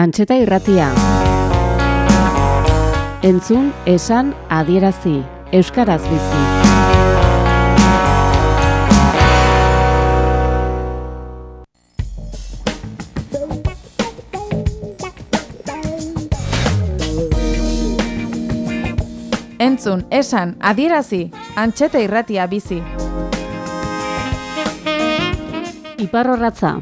Antxeta irratia. Entzun, esan, adierazi. Euskaraz bizi. Entzun, esan, adierazi. Antxeta irratia bizi. Iparrorratza.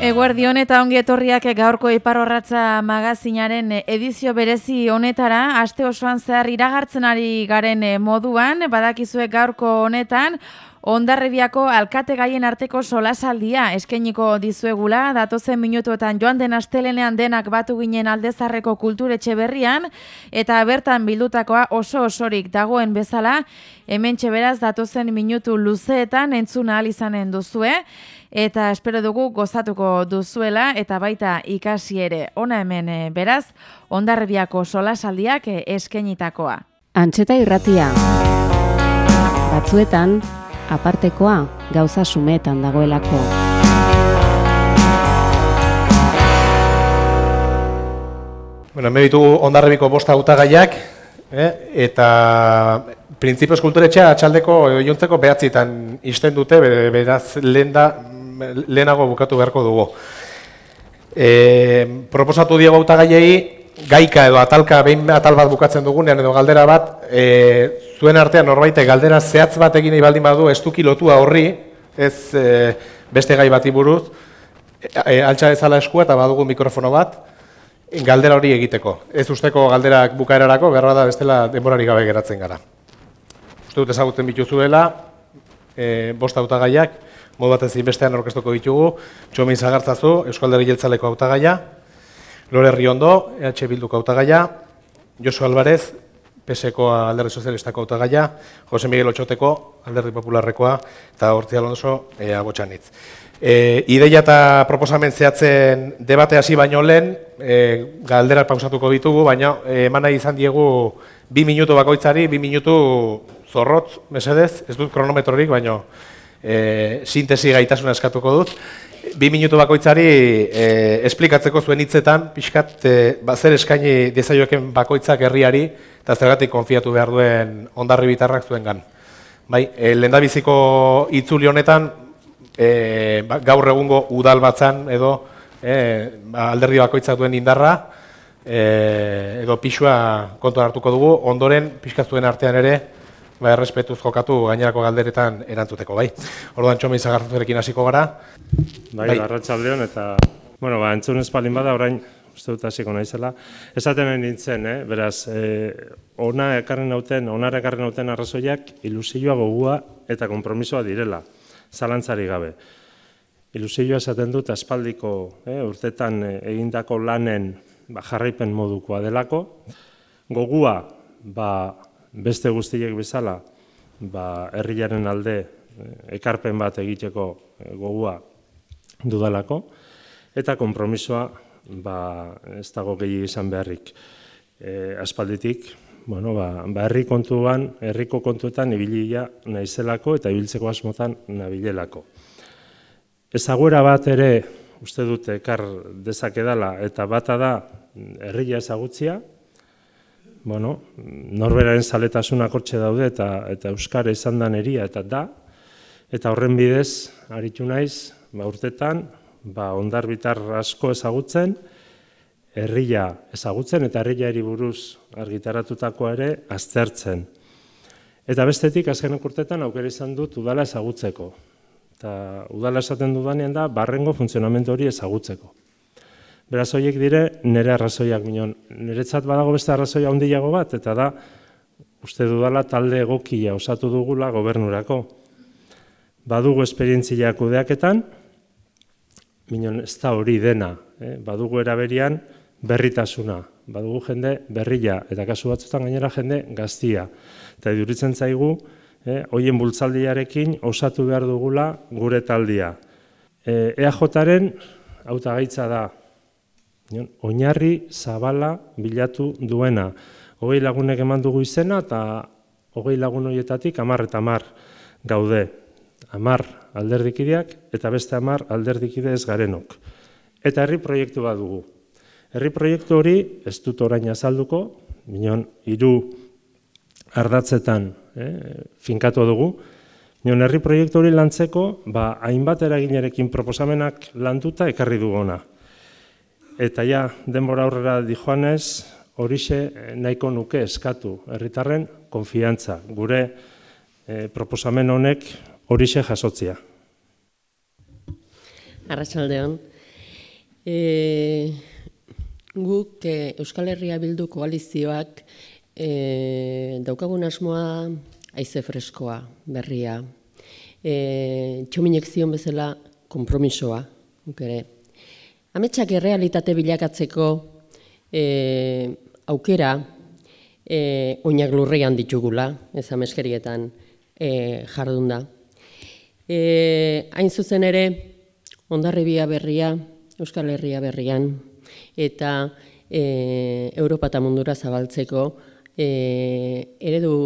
Eguerdion eta ongi etorriak gaurko iparrorratza magazinaren edizio berezi honetara, aste osoan zehar iragartzen ari garen moduan, badakizue gaurko honetan, Ondarrebiako alkate gaien arteko solasaldia eskainiko dizuegula, datozen minutuetan joan den astelenean denak batu ginen aldezarreko kulturetxe berrian, eta bertan bildutakoa oso osorik dagoen bezala, hemen beraz datozen minutu luzeetan entzuna alizanen duzue, eta espero dugu gozatuko duzuela, eta baita ikasi ere ona hemen eh, beraz, Ondarrebiako solasaldiak eh, eskainitakoa. Antxeta irratia. Batzuetan, apartekoa gauza sumetan dagoelako. Bueno, hemen ditugu ondarrebiko bosta hautagaiak eh? eta printzipio eskulturetxea atxaldeko jontzeko behatzitan izten dute, beraz lehen da, lehenago bukatu beharko dugu. E, proposatu diego hautagaiei gaika edo atalka behin atal bat bukatzen dugunean edo galdera bat, e, zuen artean norbaite galdera zehatz bat egin nahi baldin badu estuki lotua horri, ez e, beste gai bati buruz, e, altxa ezala eskua eta badugu mikrofono bat, galdera hori egiteko. Ez usteko galderak bukaerarako, behar da bestela denborari gabe geratzen gara. Uste dut ezagutzen bituzuela, e, bost autagaiak, modu batez bestean orkestuko ditugu, Txomin Zagartzazu, Euskalderi Jeltzaleko autagaia, Lore Riondo, EH Bilduko autagaia, Josu Alvarez, PSeko alderri sozialistako autagaia, Jose Miguel Otxoteko alderri popularrekoa, eta Hortzi Alonso e, abotxanitz. E, ideia eta proposamen zehatzen debate hasi baino lehen, e, galderak pausatuko ditugu, baina e, eman nahi izan diegu bi minutu bakoitzari, bi minutu zorrotz, mesedez, ez dut kronometrorik, baina e, sintesi gaitasuna eskatuko dut bi minutu bakoitzari e, esplikatzeko zuen hitzetan, pixkat, e, ba, zer eskaini dezaioken bakoitzak herriari, eta zergatik konfiatu behar duen ondarri bitarrak zuen gan. Bai, e, lendabiziko itzuli honetan, e, ba, gaur egungo udal batzan, edo e, ba, alderdi bakoitzak duen indarra, e, edo pixua kontuan hartuko dugu, ondoren, pixkat zuen artean ere, ba, errespetuz jokatu gainerako galderetan erantzuteko, bai. Orduan txomi zagartuzerekin hasiko gara. Bai, bai. arratsaldeon eta bueno, ba entzun espalin bada orain uste dut hasiko naizela. Esaten nintzen, eh, beraz, eh, ona ekarren nauten, onara ekarren nauten arrazoiak ilusioa gogua eta konpromisoa direla. Zalantzari gabe. Ilusioa esaten dut aspaldiko, eh, urtetan eh, egindako lanen ba, jarraipen modukoa delako. Gogua, ba, beste guztiek bezala, ba, herriaren alde eh, ekarpen bat egiteko eh, gogua dudalako, eta konpromisoa ba, ez dago gehi izan beharrik e, aspalditik, bueno, ba, ba herri kontuan, herriko kontuetan ibilila naizelako eta ibiltzeko asmotan nabilelako. Ezaguera bat ere, uste dute, ekar dezakedala, eta bata da herria ezagutzia, bueno, norberaren zaletasuna kortxe daude eta eta euskara izan da neria eta da. Eta horren bidez aritu naiz ba urtetan ba ondarbitar asko ezagutzen herria ezagutzen eta herriari buruz argitaratutakoa ere aztertzen. Eta bestetik azken urtetan aukera izan dut udala ezagutzeko. Eta udala esaten dudanean da barrengo funtzionamendu hori ezagutzeko Beraz, horiek dire, nire arrazoiak minon. Niretzat badago beste arrazoia handiago bat, eta da, uste dudala talde egokia osatu dugula gobernurako. Badugu esperientzia kudeaketan, minon ez da hori dena, eh? badugu eraberian berritasuna, badugu jende berria, eta kasu batzutan gainera jende gaztia. Eta iduritzen zaigu, eh? hoien bultzaldiarekin osatu behar dugula gure taldia. Eh, EAJaren hautagaitza da, oinarri zabala bilatu duena. Hogei lagunek eman dugu izena eta hogei lagun horietatik amar eta amar gaude. amar alderdikideak eta beste amar alderdikide ez garenok. Eta herri proiektu bat dugu. Herri proiektu hori ez dut orain azalduko, minon hiru ardatzetan eh, finkatu dugu, Nion herri proiektu hori lantzeko, ba, hainbat eraginerekin proposamenak lantuta ekarri dugona. Eta ja, denbora aurrera di joanez, horixe nahiko nuke eskatu herritarren konfiantza, gure e, proposamen honek horixe jasotzia. Arratxaldeon, e, guk e, Euskal Herria Bildu koalizioak e, daukagun asmoa aize freskoa, berria. E, txominek zion bezala kompromisoa, ere. Ametsak errealitate bilakatzeko e, aukera e, oinak lurrean ditugula, ez ameskerietan e, jardun da. E, hain zuzen ere, ondarribia berria, Euskal Herria berrian, eta e, Europa eta mundura zabaltzeko e, eredu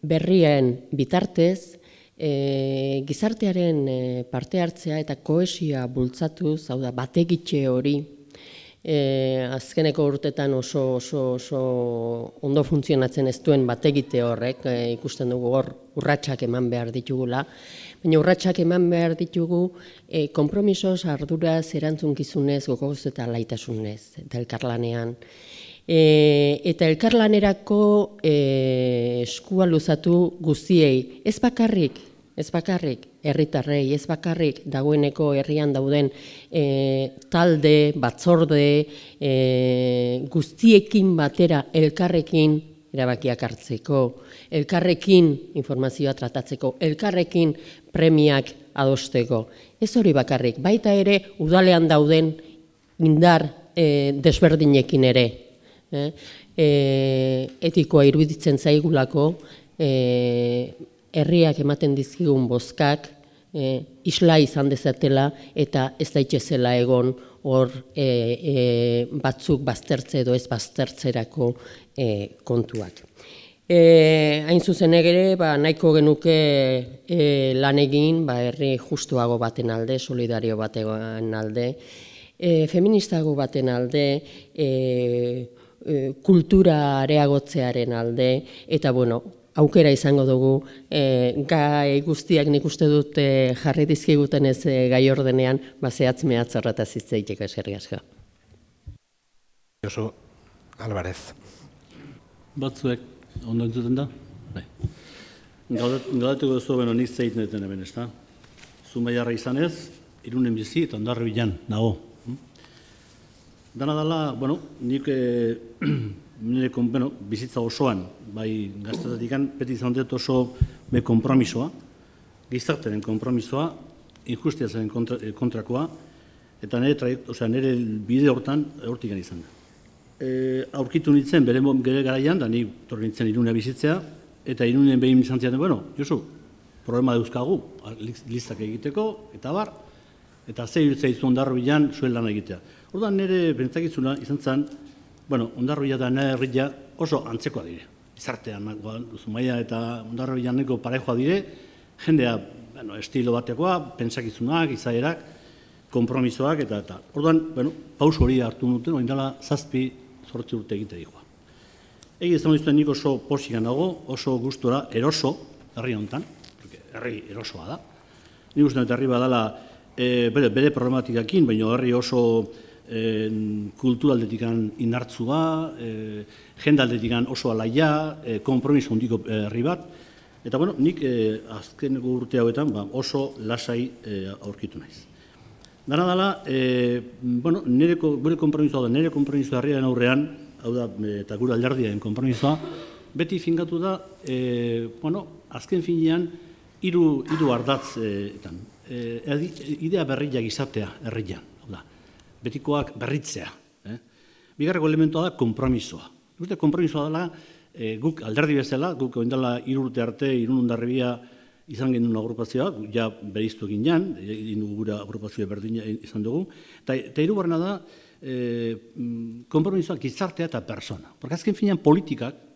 berrien bitartez, e, gizartearen e, parte hartzea eta koesia bultzatu, hau da, bategitxe hori, e, azkeneko urtetan oso, oso, oso ondo funtzionatzen ez duen bategite horrek, e, ikusten dugu hor urratsak eman behar ditugula, baina urratsak eman behar ditugu e, kompromisos arduraz erantzunkizunez, gogoz eta laitasunez, eta elkarlanean. E, eta elkarlanerako e, eskua luzatu guztiei, ez bakarrik, ez bakarrik, herritarrei, ez bakarrik dagoeneko herrian dauden e, talde, batzorde, e, guztiekin batera elkarrekin erabakiak hartzeko, elkarrekin informazioa tratatzeko, elkarrekin premiak adosteko. Ez hori bakarrik, baita ere udalean dauden indar e, desberdinekin ere, e, etikoa iruditzen zaigulako, e, herriak ematen dizkigun bozkak, e, isla izan dezatela eta ez daitezela egon hor e, e, batzuk baztertze edo ez baztertzerako e, kontuak. E, hain zuzen ere, ba, nahiko genuke e, lan egin, ba, herri justuago baten alde, solidario baten alde, e, feministago baten alde, e, kultura areagotzearen alde, eta bueno, aukera izango dugu, e, gai guztiak nik uste dut e, jarri dizkiguten ez e, gai ordenean, ba, zehatz mehatz horretaz itzeitek eserri asko. Josu Alvarez. Batzuek, ondo entzuten da? Bai. Galdatuko duzu beno nik zeiten duten hemen, ez da? Zumaiarra izan ez, irunen bizi eta ondarri bilan, nago. Dana dela, bueno, nik e, nire bueno, bizitza osoan, bai gaztetatik beti izan dut oso be kompromisoa, gizarteren kompromisoa, injustiazaren kontra, eh, kontrakoa, eta nire, trajekt, osea, nire bide hortan hortik izan da. E, aurkitu nintzen, bere, bere garaian, da ni torri nintzen irunea bizitzea, eta irunen behin izan ziaten, bueno, Josu, problema dauzkagu, listak egiteko, eta bar, eta zei zaizu ondarro bilan, zuen lan egitea. Orduan nire bentzakizuna izan zen, bueno, ondarroia da herria oso antzekoa dire. Izartean, zumaia eta ondarroia neko parejoa dire, jendea bueno, estilo batekoa, pentsakizunak, izaerak, kompromisoak eta eta. Orduan, bueno, paus hori hartu nuten, oin dela zazpi zortzi urte egite dihoa. Egi ez da nik oso posikan dago, oso gustora, eroso, herri honetan, herri erosoa da. Nik uste dut herri badala e, bere, bere problematikakin, baina herri oso e, kulturaldetikan inartzua, e, jendaldetikan oso alaia, e, kompromiso hundiko herri bat, eta bueno, nik e, azken urte hauetan ba, oso lasai e, aurkitu naiz. Dara dala, e, bueno, nereko, gure kompromisoa da, nire kompromisoa herriaren aurrean, hau da, eta gure alderdiaren kompromisoa, beti fingatu da, e, bueno, azken finean, hiru hiru ardatz etan. E, idea berriak izatea herrian betikoak berritzea. Eh? Bigarreko elementoa da kompromisoa. Uste kompromisoa dela, e, guk alderdi bezala, guk oindala irurte arte, irun ondarribia izan genuen agrupazioa, ja beriztu egin jan, gura agrupazioa berdin izan dugu, eta, eta irugarrena da, e, kompromisoa gizartea eta persona. Porque azken finean politikak,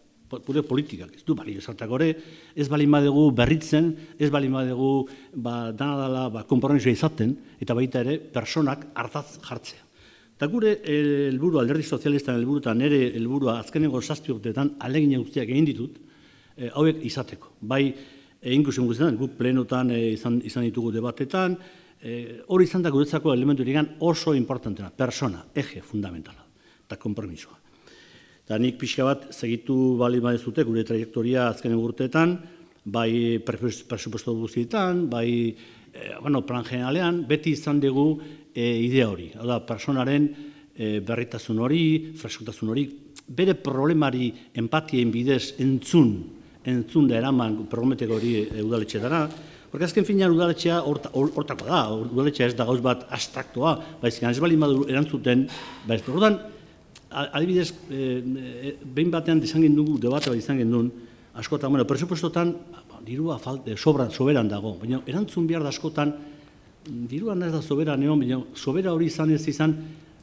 gure politikak, ez du balio esartak gore, ez bali badegu berritzen, ez bali badegu ba, dana dela ba, konpromisoa izaten, eta baita ere, personak hartaz jartzea. Eta gure eh, helburu alderdi sozialistan helburu eta nire helburua azkenengo zazpi urteetan alegin guztiak egin ditut, e, hauek izateko. Bai, egin guztien guztietan, guk plenotan e, izan, izan ditugu debatetan, e, hori izan da guretzako elementu oso importantena, persona, eje fundamentala, eta kompromisoa. Eta nik pixka bat segitu bali badezute gure trajektoria azkenen urteetan, bai presupuesto guztietan, bai e, bueno, plan generalean, beti izan dugu e, idea hori. Hau da, personaren e, berritasun hori, freskotasun hori, bere problemari empatien bidez entzun, entzun da eraman prometeko hori udaletxetara, Porque azken finean udaletxea hortako da, udaletxea ez da gauz bat abstraktoa, baizik ez bali madu erantzuten, baiz, orduan, adibidez, e, behin batean izan dugu, debate bat izan gendun, askotan, bueno, presupuestotan, ba, dirua falte, sobra, soberan dago, baina erantzun behar da askotan, diruan ez da soberan egon, baina sobera hori izan ez izan,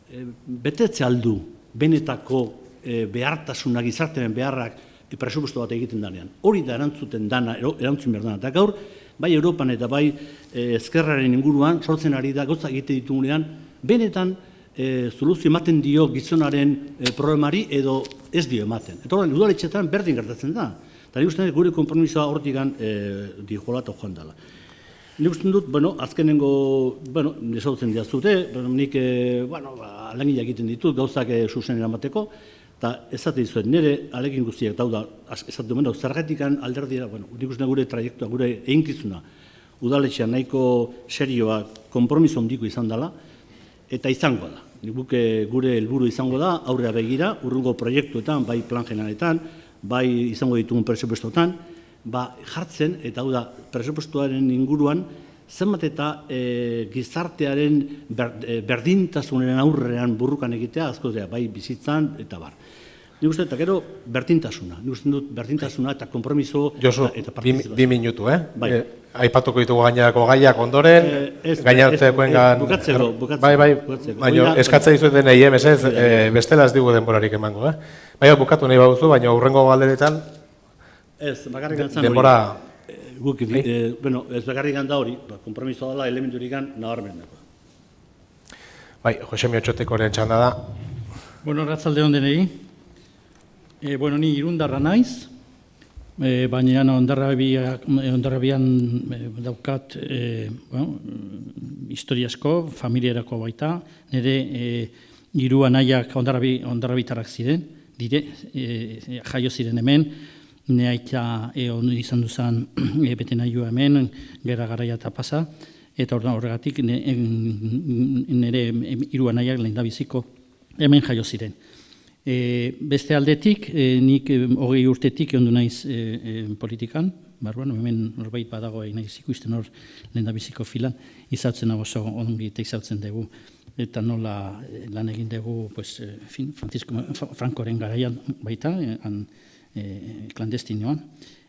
e, betetze aldu, benetako e, behartasunak, izarteren beharrak, e, presupuesto bat egiten danean. Hori da erantzuten dana, erantzun behar dana. Eta gaur, bai Europan eta bai e, ezkerraren inguruan, sortzen ari da, gauza egite ditugunean, benetan e, soluzio ematen dio gizonaren e, problemari edo ez dio ematen. Eta horren, udaletxetan berdin gertatzen da. Eta nik uste gure kompromisoa hortik gan e, dihola eta joan dela. Nik uste dut, bueno, azkenengo, bueno, nesautzen diazute, bueno, nik, e, bueno, ba, egiten ditut, gauzak e, zuzen eramateko, eta ezate dizuet, nire alegin guztiak dauda, ezate duen, zergetikan alderdira, bueno, nik uste gure trajektua, gure einkizuna, udaletxea nahiko serioa, kompromiso ondiko izan dela, eta izango da. Nik gure helburu izango da, aurrera begira, urrungo proiektuetan, bai plan generaletan, bai izango ditugun presupuestotan, ba, jartzen, eta hau da, presupuestoaren inguruan, zenbat eta e, gizartearen ber, e, berdintasunen aurrean burrukan egitea, azkozea, bai bizitzan, eta bar. Nik uste, eta gero, bertintasuna. Nik uste dut, bertintasuna eta kompromiso Josu, eta, eta bi, bi minutu, eh? Bai. E, aipatuko ditugu gainerako gaiak ondoren, e, gainertzekoen gan... Bukatzeko, bukatzeko. Bai, bai, bukatzeko. baina eskatza dizuet den egin, ez ez, e, bestela ez digu denborarik emango, eh? Bai, bukatu nahi baduzu, baina urrengo galderetan... Ez, bakarrik gantzan denbora... Guk, bai. e, bueno, ez bakarrik ganda hori, ba, kompromiso dela elementurik gan, nabarmen dago. Bai, Jose Miotxoteko txanda da. Bueno, ratzalde honden egin. E, bueno, ni irundarra naiz, e, baina ondarrabian e, daukat e, bueno, historiasko, familiarako baita, nire e, irua nahiak ondarrabi, ondarrabitarrak ziren, dire, e, jaio ziren hemen, neaita e, on, izan duzan e, bete nahioa hemen, gera garaia eta pasa, eta horregatik nire irua nahiak lehen biziko hemen jaio ziren. E, beste aldetik, e, nik e, hogei urtetik ondu naiz e, e, politikan, barruan, hemen norbait badago egin naiz ikusten hor lehen da biziko filan, izatzen hau oso ongi eta izatzen dugu, eta nola lan egin dugu, pues, fin, Francisco Frankoren garaian baita, han, e, klandestinoan.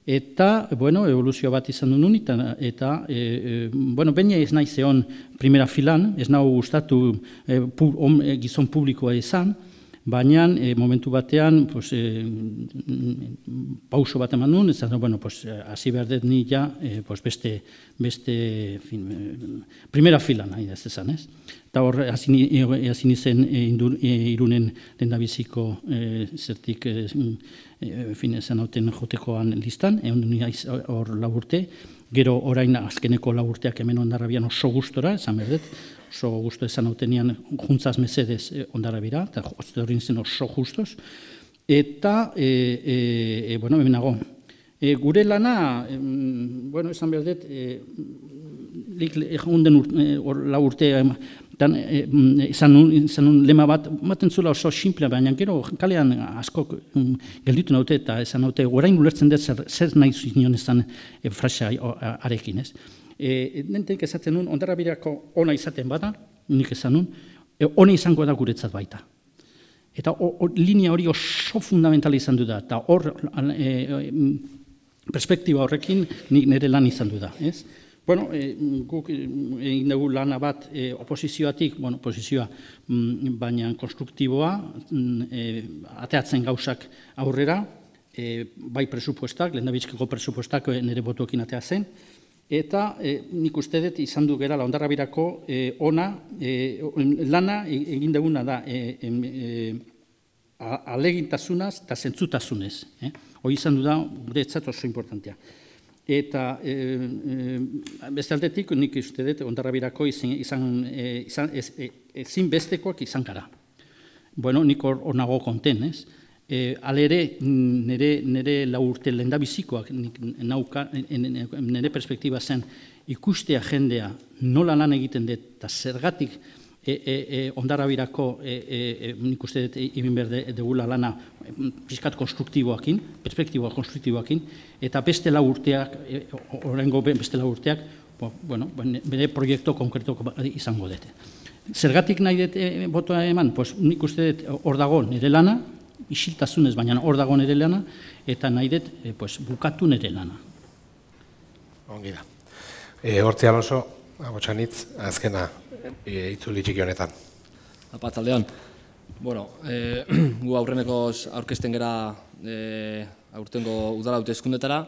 Eta, bueno, evoluzio bat izan duen eta, eta e, bueno, baina ez nahi zeon primera filan, ez nahu gustatu e, pu, gizon publikoa izan, Baina e, momentu batean pues, e, pauso bat eman nuen, ez da, bueno, pues, hasi behar dut ni ja, e, pues, beste, beste fin, primera fila nahi ez ezan, ez? Eta hor, hasi nizen e, e, irunen lendabiziko e, zertik e, fin, ezan hauten jotekoan listan, egon hor laburte, gero orain azkeneko laburteak hemen ondarrabian oso gustora, esan behar dut, oso gustu esan autenian juntzaz mesedez eh, ondara bira, eta hori zen oso justos. Eta, e, e, e, bueno, hemen nago, e, gure lana, e, bueno, esan behar dut, e, lik egun den urte, la urte, dan, e, izan, un, izan un lema bat, maten zula oso simple, baina gero kalean asko mm, gelditu naute, eta esan naute, orain ulertzen dut zer, zer nahi zuen ezan e, frasea arekin, ez? E, nentek esaten nun, birako ona izaten bada, nik esan nun, e, ona izango da guretzat baita. Eta o, o, linea hori oso fundamental izan du da, eta hor e, e, perspektiba horrekin nik nire lan izan du da. Ez? Bueno, e, guk egin dugu lana bat e, oposizioatik, bueno, oposizioa, mm, baina konstruktiboa, mm, e, ateatzen gauzak aurrera, e, bai presupuestak, lehen da presupuestak nire botuekin atea zen, eta e, nik uste dut izan du gera laundarra birako e, ona, e, lana e, egin duguna da e, e, alegintasunaz eta zentzutasunez. Eh? Hoi izan du da, gure oso importantea. Eta e, e, beste aldetik, nik uste dut, ondarra birako izan, izan, izan ez, ezin bestekoak izan gara. Bueno, nik hor nago konten, ez? E, alere, nire, nire laurte lenda bizikoak, nauka, nire perspektiba zen, ikustea jendea nola lan egiten dut, eta zergatik e, e, e, ondarra birako, e, e, e, nik uste dut, ibin berde degula lana, pizkat konstruktiboakin, perspektiboa konstruktiboakin, eta beste laurteak, e, orengo beste laurteak, bueno, bere proiektu konkretu izango dute. Zergatik nahi dut e, botoa eman, pues, nik uste dut hor dago nire lana, isiltasunez, baina hor dago nire lana, eta nahi dut e, pues, bukatu nire lana. Ongi da. E, Hortzi Alonso, agotxanitz, azkena e, itzuli txiki honetan. Apatzaldeon. Bueno, e, gu aurrenekoz aurkezten gera e, aurtengo udala haute eskundetara,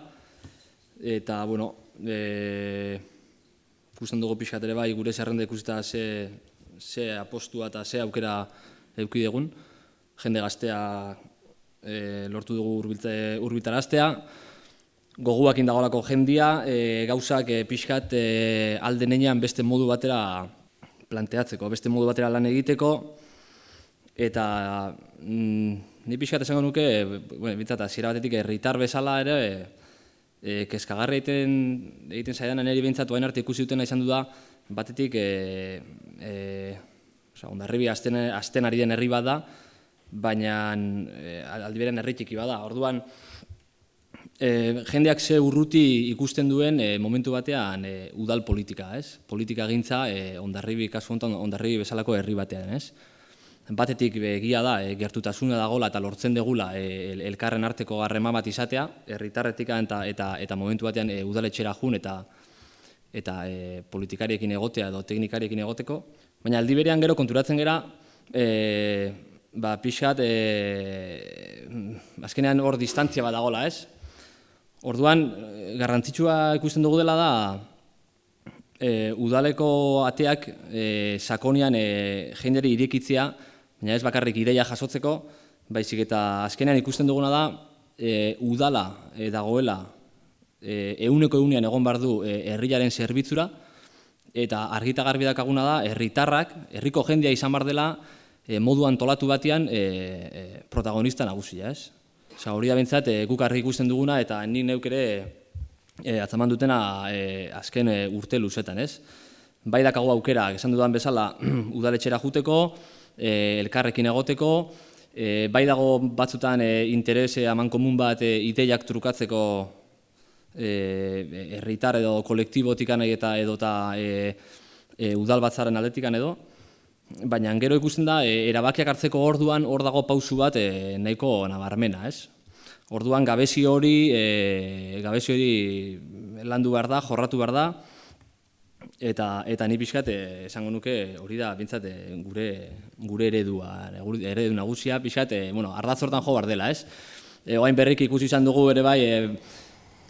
eta, bueno, e, ikusten dugu pixkat ere bai, gure zerrenda ikusita ze, ze apostua eta ze aukera eukidegun jende gaztea e, lortu dugu urbiltaraztea, goguak indagolako jendia, e, gauzak e, pixkat e, alde beste modu batera planteatzeko, beste modu batera lan egiteko, eta mm, ni pixkat esango nuke, bueno, bintzat, zira batetik erritar bezala ere, e, keskagarra egiten, egiten zaidan, niri bintzat, oain arte ikusi dutena izan du da, batetik, e, e, oza, ondarribi azten, azten ari den herri bat da, baina e, aldi beren erritxiki bada. Orduan, e, jendeak ze urruti ikusten duen e, momentu batean e, udal politika, ez? Politika gintza e, ondarribi, kasu honetan ondarribi bezalako herri batean, ez? Batetik egia da, e, gertutasuna dagola eta lortzen degula e, elkarren arteko garrema bat izatea, herritarretik eta, eta, eta momentu batean e, udaletxera jun eta eta e, politikariekin egotea edo teknikariekin egoteko. Baina aldi berean gero konturatzen gera, e, ba, pixat, e, azkenean hor distantzia bat dagoela, ez? Orduan, eh, garrantzitsua ikusten dugu dela da, e, udaleko ateak e, sakonian e, jenderi irekitzia, baina ez bakarrik ideia jasotzeko, baizik eta azkenean ikusten duguna da, e, udala e, dagoela e, euneko eunean egon behar du e, herriaren zerbitzura, eta argita garbi dakaguna da, herritarrak, herriko jendia izan bar dela, e, modu antolatu batean e, e, protagonista nagusia, ez? Osa, hori da bentsat, e, guk argi ikusten duguna eta nik neuk ere e, atzaman dutena e, azken e, urte luzetan, ez? Bai dakago aukera, esan dudan bezala, udaletxera juteko, e, elkarrekin egoteko, e, bai dago batzutan e, interese aman komun bat e, ideiak trukatzeko herritar edo kolektibotikan eta edota e, e, udal batzaren aldetikan edo, baina gero ikusten da, e, erabakiak hartzeko orduan hor dago pausu bat e, nahiko nabarmena, ez? Orduan gabezi hori, e, gabezi hori landu behar da, jorratu behar da, eta eta ni pixkat e, esango nuke hori da bintzat e, gure gure eredua, eredu nagusia pixkat, e, bueno, ardatzortan jo behar dela, ez? E, oain berrik ikusi izan dugu ere bai, e,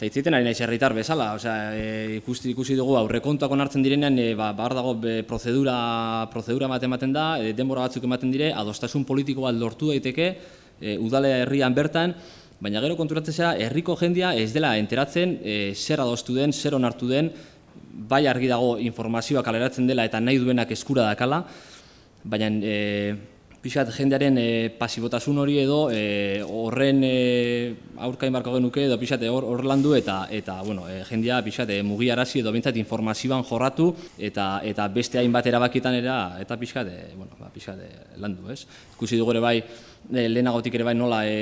Eta itziten ari naiz herritar bezala, osea, e, ikusi, ikusi dugu aurrekontuak onartzen direnean, e, ba, bar dago be, prozedura, prozedura bat ematen da, e, denbora batzuk ematen dire, adostasun politiko bat lortu daiteke, e, udale herrian bertan, baina gero konturatzea herriko jendia ez dela enteratzen e, zer adostu den, zer onartu den, bai argi dago informazioa kaleratzen dela eta nahi duenak eskura dakala, baina e, pixat jendearen e, pasibotasun hori edo e, horren e, aurkain barko genuke edo pixat hor, hor landu eta eta bueno, e, jendea pixat e, mugiarazi edo bintzat informazioan jorratu eta eta beste hainbat erabakietan era eta pixat e, bueno, ba, pixat e, landu, ez? Ikusi dugu ere bai e, lehenagotik ere bai nola e,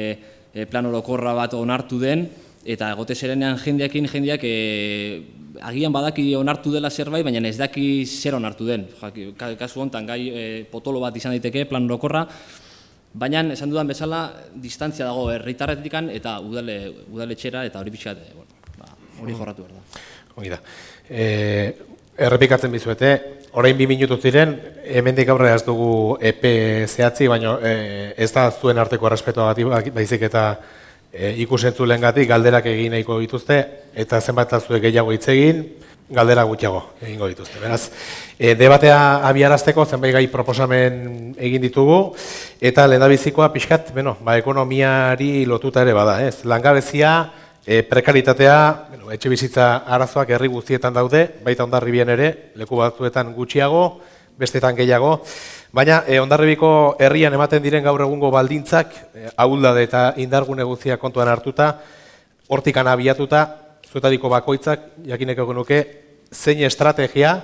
e, plan orokorra bat onartu den eta egote zerenean jendeakin jendeak e, agian badaki onartu dela zerbait, baina ez daki zer onartu den. Kasu honetan, gai e, potolo bat izan daiteke, plan orokorra, baina esan dudan bezala, distantzia dago herritarretik eta udale, udale txera eta hori pixat, e, bueno, ba, hori jorratu behar da. Hori da. E, errepikatzen bizuete, orain bi minutu ziren, hemendik aurre ez dugu EP zehatzi, baina e, ez da zuen arteko errespetoa baizik eta e, ikusentzulen galderak egin nahiko dituzte, eta zenbat zuek gehiago hitz egin, galdera gutxiago egingo dituzte. Beraz, e, debatea abiarazteko zenbait gai proposamen egin ditugu, eta lehendabizikoa pixkat, bueno, ba, ekonomiari lotuta ere bada, ez? Langabezia, e, prekaritatea, bueno, etxe bizitza arazoak herri guztietan daude, baita ondarribien ere, leku batzuetan gutxiago, bestetan gehiago, Baina, e, ondarribiko herrian ematen diren gaur egungo baldintzak, e, ahuldade eta indargune guztia kontuan hartuta, hortikan abiatuta, zuetariko bakoitzak, jakineko genuke, zein estrategia,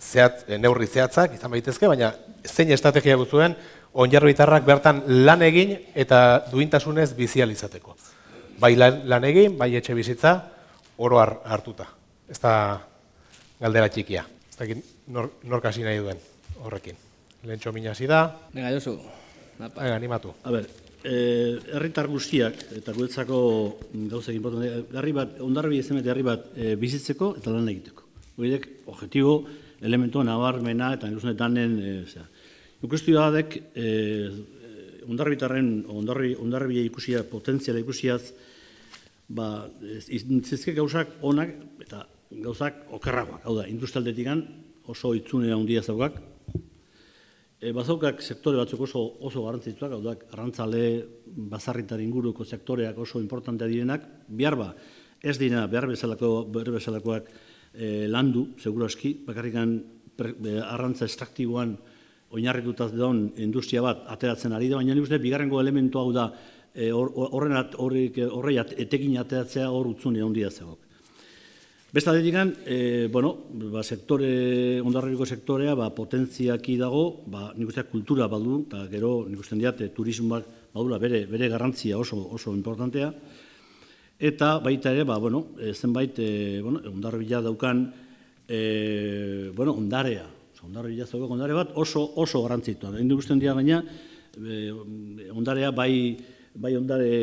zehat, e, neurri zehatzak, izan baitezke, baina zein estrategia guztuen, onjarbitarrak bertan lan egin eta duintasunez bizializateko. Bai lan, egin, bai etxe bizitza, oro hartuta. Ez da galdera txikia. Ez da nor, norkasi nahi duen horrekin. Lentxo minasi da. Venga, Josu. Venga, animatu. A ber, eh, herritar guztiak, eta guretzako gauza importante, herri bat, ondarri ezemete herri bat e, bizitzeko eta lan egiteko. Horiek, objektibo, elementu nabarmena eta nire danen, e, zera. Ikustu da dek, e, ondarri bitarren, ondarri, ondarri ikusia, potentziala ikusiaz, ba, zizke gauzak onak eta gauzak okerragoak. Hau da, industrialdetik oso itzunea handia zaukak, E, bazaukak sektore batzuk oso oso garrantzitsuak, hau da, arrantzale bazarritar inguruko sektoreak oso importante direnak, behar ba, ez dira behar bezalako, behar bezalakoak e, landu, seguro eski, bakarrikan e, arrantza estraktiboan oinarrituta daun industria bat ateratzen ari da, baina nik uste bigarrengo elementu hau da e, horren horrei etekin ateratzea hor utzune handia zegok. Besta dedikan, e, bueno, ba, sektore, ondarreriko sektorea, ba, potentziaki dago, ba, nik usteak kultura badu, eta gero, nik ustean diat, turismoak badula bere, bere garrantzia oso, oso importantea. Eta baita ere, ba, bueno, e, zenbait, e, bueno, ondarribila daukan, e, bueno, ondarea, ondarribila zauko ondare bat, oso, oso garrantzitua. Egin ikusten dira gaina, e, ondarea bai, bai ondare,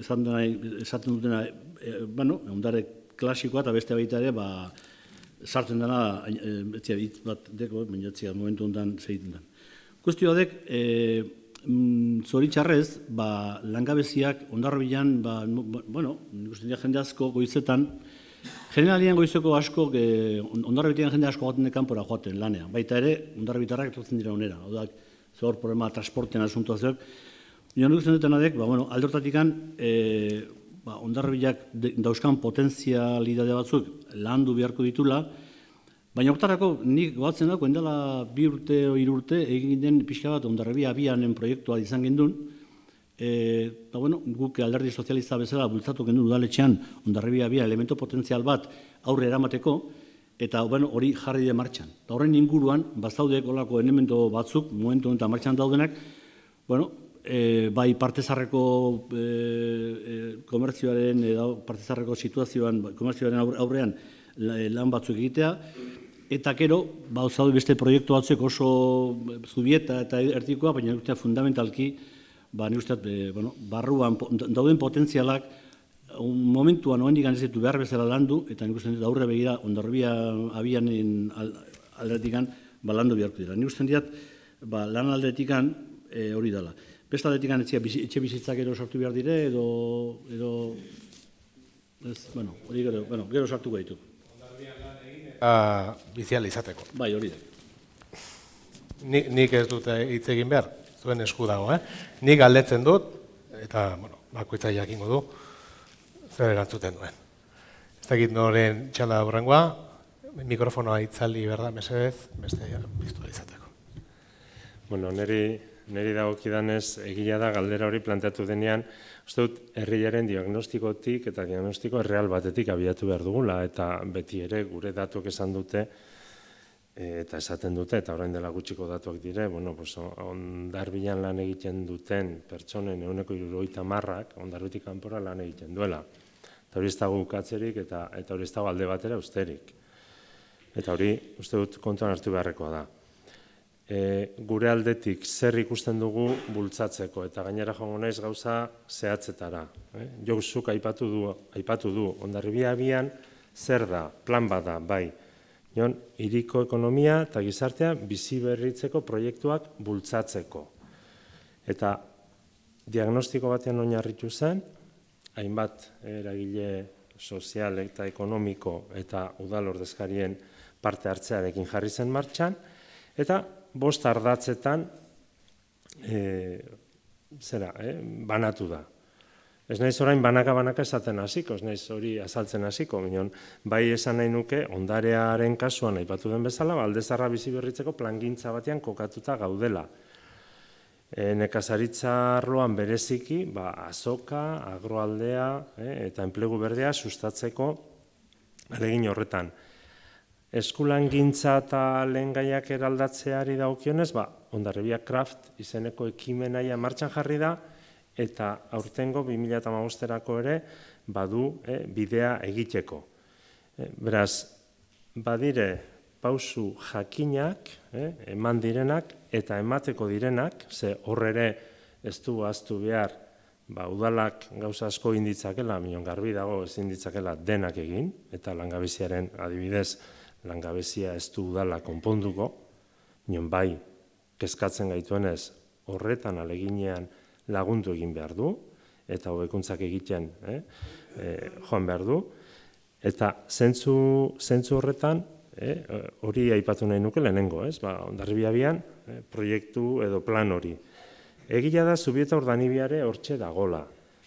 esaten dutena, e, bueno, ondare klasikoa eta beste baita ere, ba, sartzen dena, e, etzia hitz bat deko, baina momentu honetan zeiten den. Kustio dek, e, mm, zoritxarrez, ba, langabeziak ondarrobilan, ba, bueno, ikusten dira jende asko goizetan, generalian goizeko asko, e, ondarrobilan jende asko gaten kanpora joaten lanean, baita ere, ondarrobitarrak etortzen dira onera, hau da, zor problema transporten asuntua zeok, Nio nik usten dutena dek, ba, bueno, aldortatikan, e, ba, ondarbilak dauzkan potentzialidade batzuk landu beharko ditula, baina oktarako nik goatzen dago, endala bi urte o urte egin den pixka bat ondarrabia abianen proiektua izan gendun, e, ba, bueno, guk alderdi sozialista bezala bultzatu gendun udaletxean ondarrabia abia elemento potentzial bat aurre eramateko, eta bueno, hori jarri de martxan. Eta horren inguruan, bazaude kolako elemento batzuk, momentu honetan martxan daudenak, bueno, e, bai partezarreko e, e, komertzioaren edo partezarreko situazioan komertzioaren aurrean lan batzuk egitea eta gero ba beste proiektu batzuk oso zubieta eta ertikoa baina uste fundamentalki ba ni uste e, bueno, barruan dauden potentzialak un momentuan oraindik ez ditu behar bezala landu eta nik uste dut aurre begira ondarbia abianen aldetikan ba landu beharko dira. Nik uste dut ba lan aldetikan e, hori dela. Besta detik anetzia, etxe bizitzak gero sortu behar dire, edo, edo, ez, bueno, hori gero, bueno, gero sartu gaitu. Uh, bizial izateko. Bai, hori da. Nik, nik ez dute hitz egin behar, zuen esku dago, eh? Nik galdetzen dut, eta, bueno, bakoitza jakingo du, zer erantzuten duen. Ez dakit noren txala horrengoa, mikrofonoa itzali berda, mesedez, beste biztu izateko. Bueno, neri niri dagokidanez egia da galdera hori planteatu denean, uste dut herriaren diagnostikotik eta diagnostiko real batetik abiatu behar dugula eta beti ere gure datuak esan dute eh, eta esaten dute eta orain dela gutxiko datuak dire, bueno, pues ondarbilan lan egiten duten pertsonen euneko iruroita marrak ondarbitik kanpora lan egiten duela. Eta hori ez dago ukatzerik eta, eta hori ez dago alde batera usterik. Eta hori, uste dut kontuan hartu beharrekoa da e, gure aldetik zer ikusten dugu bultzatzeko eta gainera joango naiz gauza zehatzetara. Eh? Jozuk aipatu du, aipatu du, ondarribia abian zer da, plan bada, bai. Jon, iriko ekonomia eta gizartea bizi berritzeko proiektuak bultzatzeko. Eta diagnostiko batean oinarritu zen, hainbat eragile sozial eta ekonomiko eta udal ordezkarien parte hartzearekin jarri zen martxan, eta bost ardatzetan e, zera, e, banatu da. Ez naiz orain banaka-banaka esaten hasiko, ez naiz hori azaltzen hasiko, minon, bai esan nahi nuke, ondarearen kasuan aipatu den bezala, baldezarra bizi berritzeko plangintza batean kokatuta gaudela. E, nekazaritza arloan bereziki, ba, azoka, agroaldea e, eta enplegu berdea sustatzeko alegin horretan. Eskulan gintza eta lehen gaiak eraldatzeari daukionez, ba, ondarribia kraft izeneko ekimenaia martxan jarri da, eta aurtengo 2008erako ere badu eh, bidea egiteko. Eh, beraz, badire pausu jakinak, eh, eman direnak eta emateko direnak, ze horrere ez du aztu behar, ba, udalak gauza asko inditzakela, minon garbi dago ez inditzakela denak egin, eta langabeziaren adibidez, langabezia ez du udala konponduko, minon bai, kezkatzen gaituenez, horretan aleginean, lagundu egin behar du, eta hobekuntzak egiten eh, eh, joan behar du. Eta zentzu, zentzu horretan, eh, hori aipatu nahi nuke lehenengo, ez? Ba, ondarribia bian, eh, proiektu edo plan hori. Egia da, zubieta ordanibiare hortxe dagola.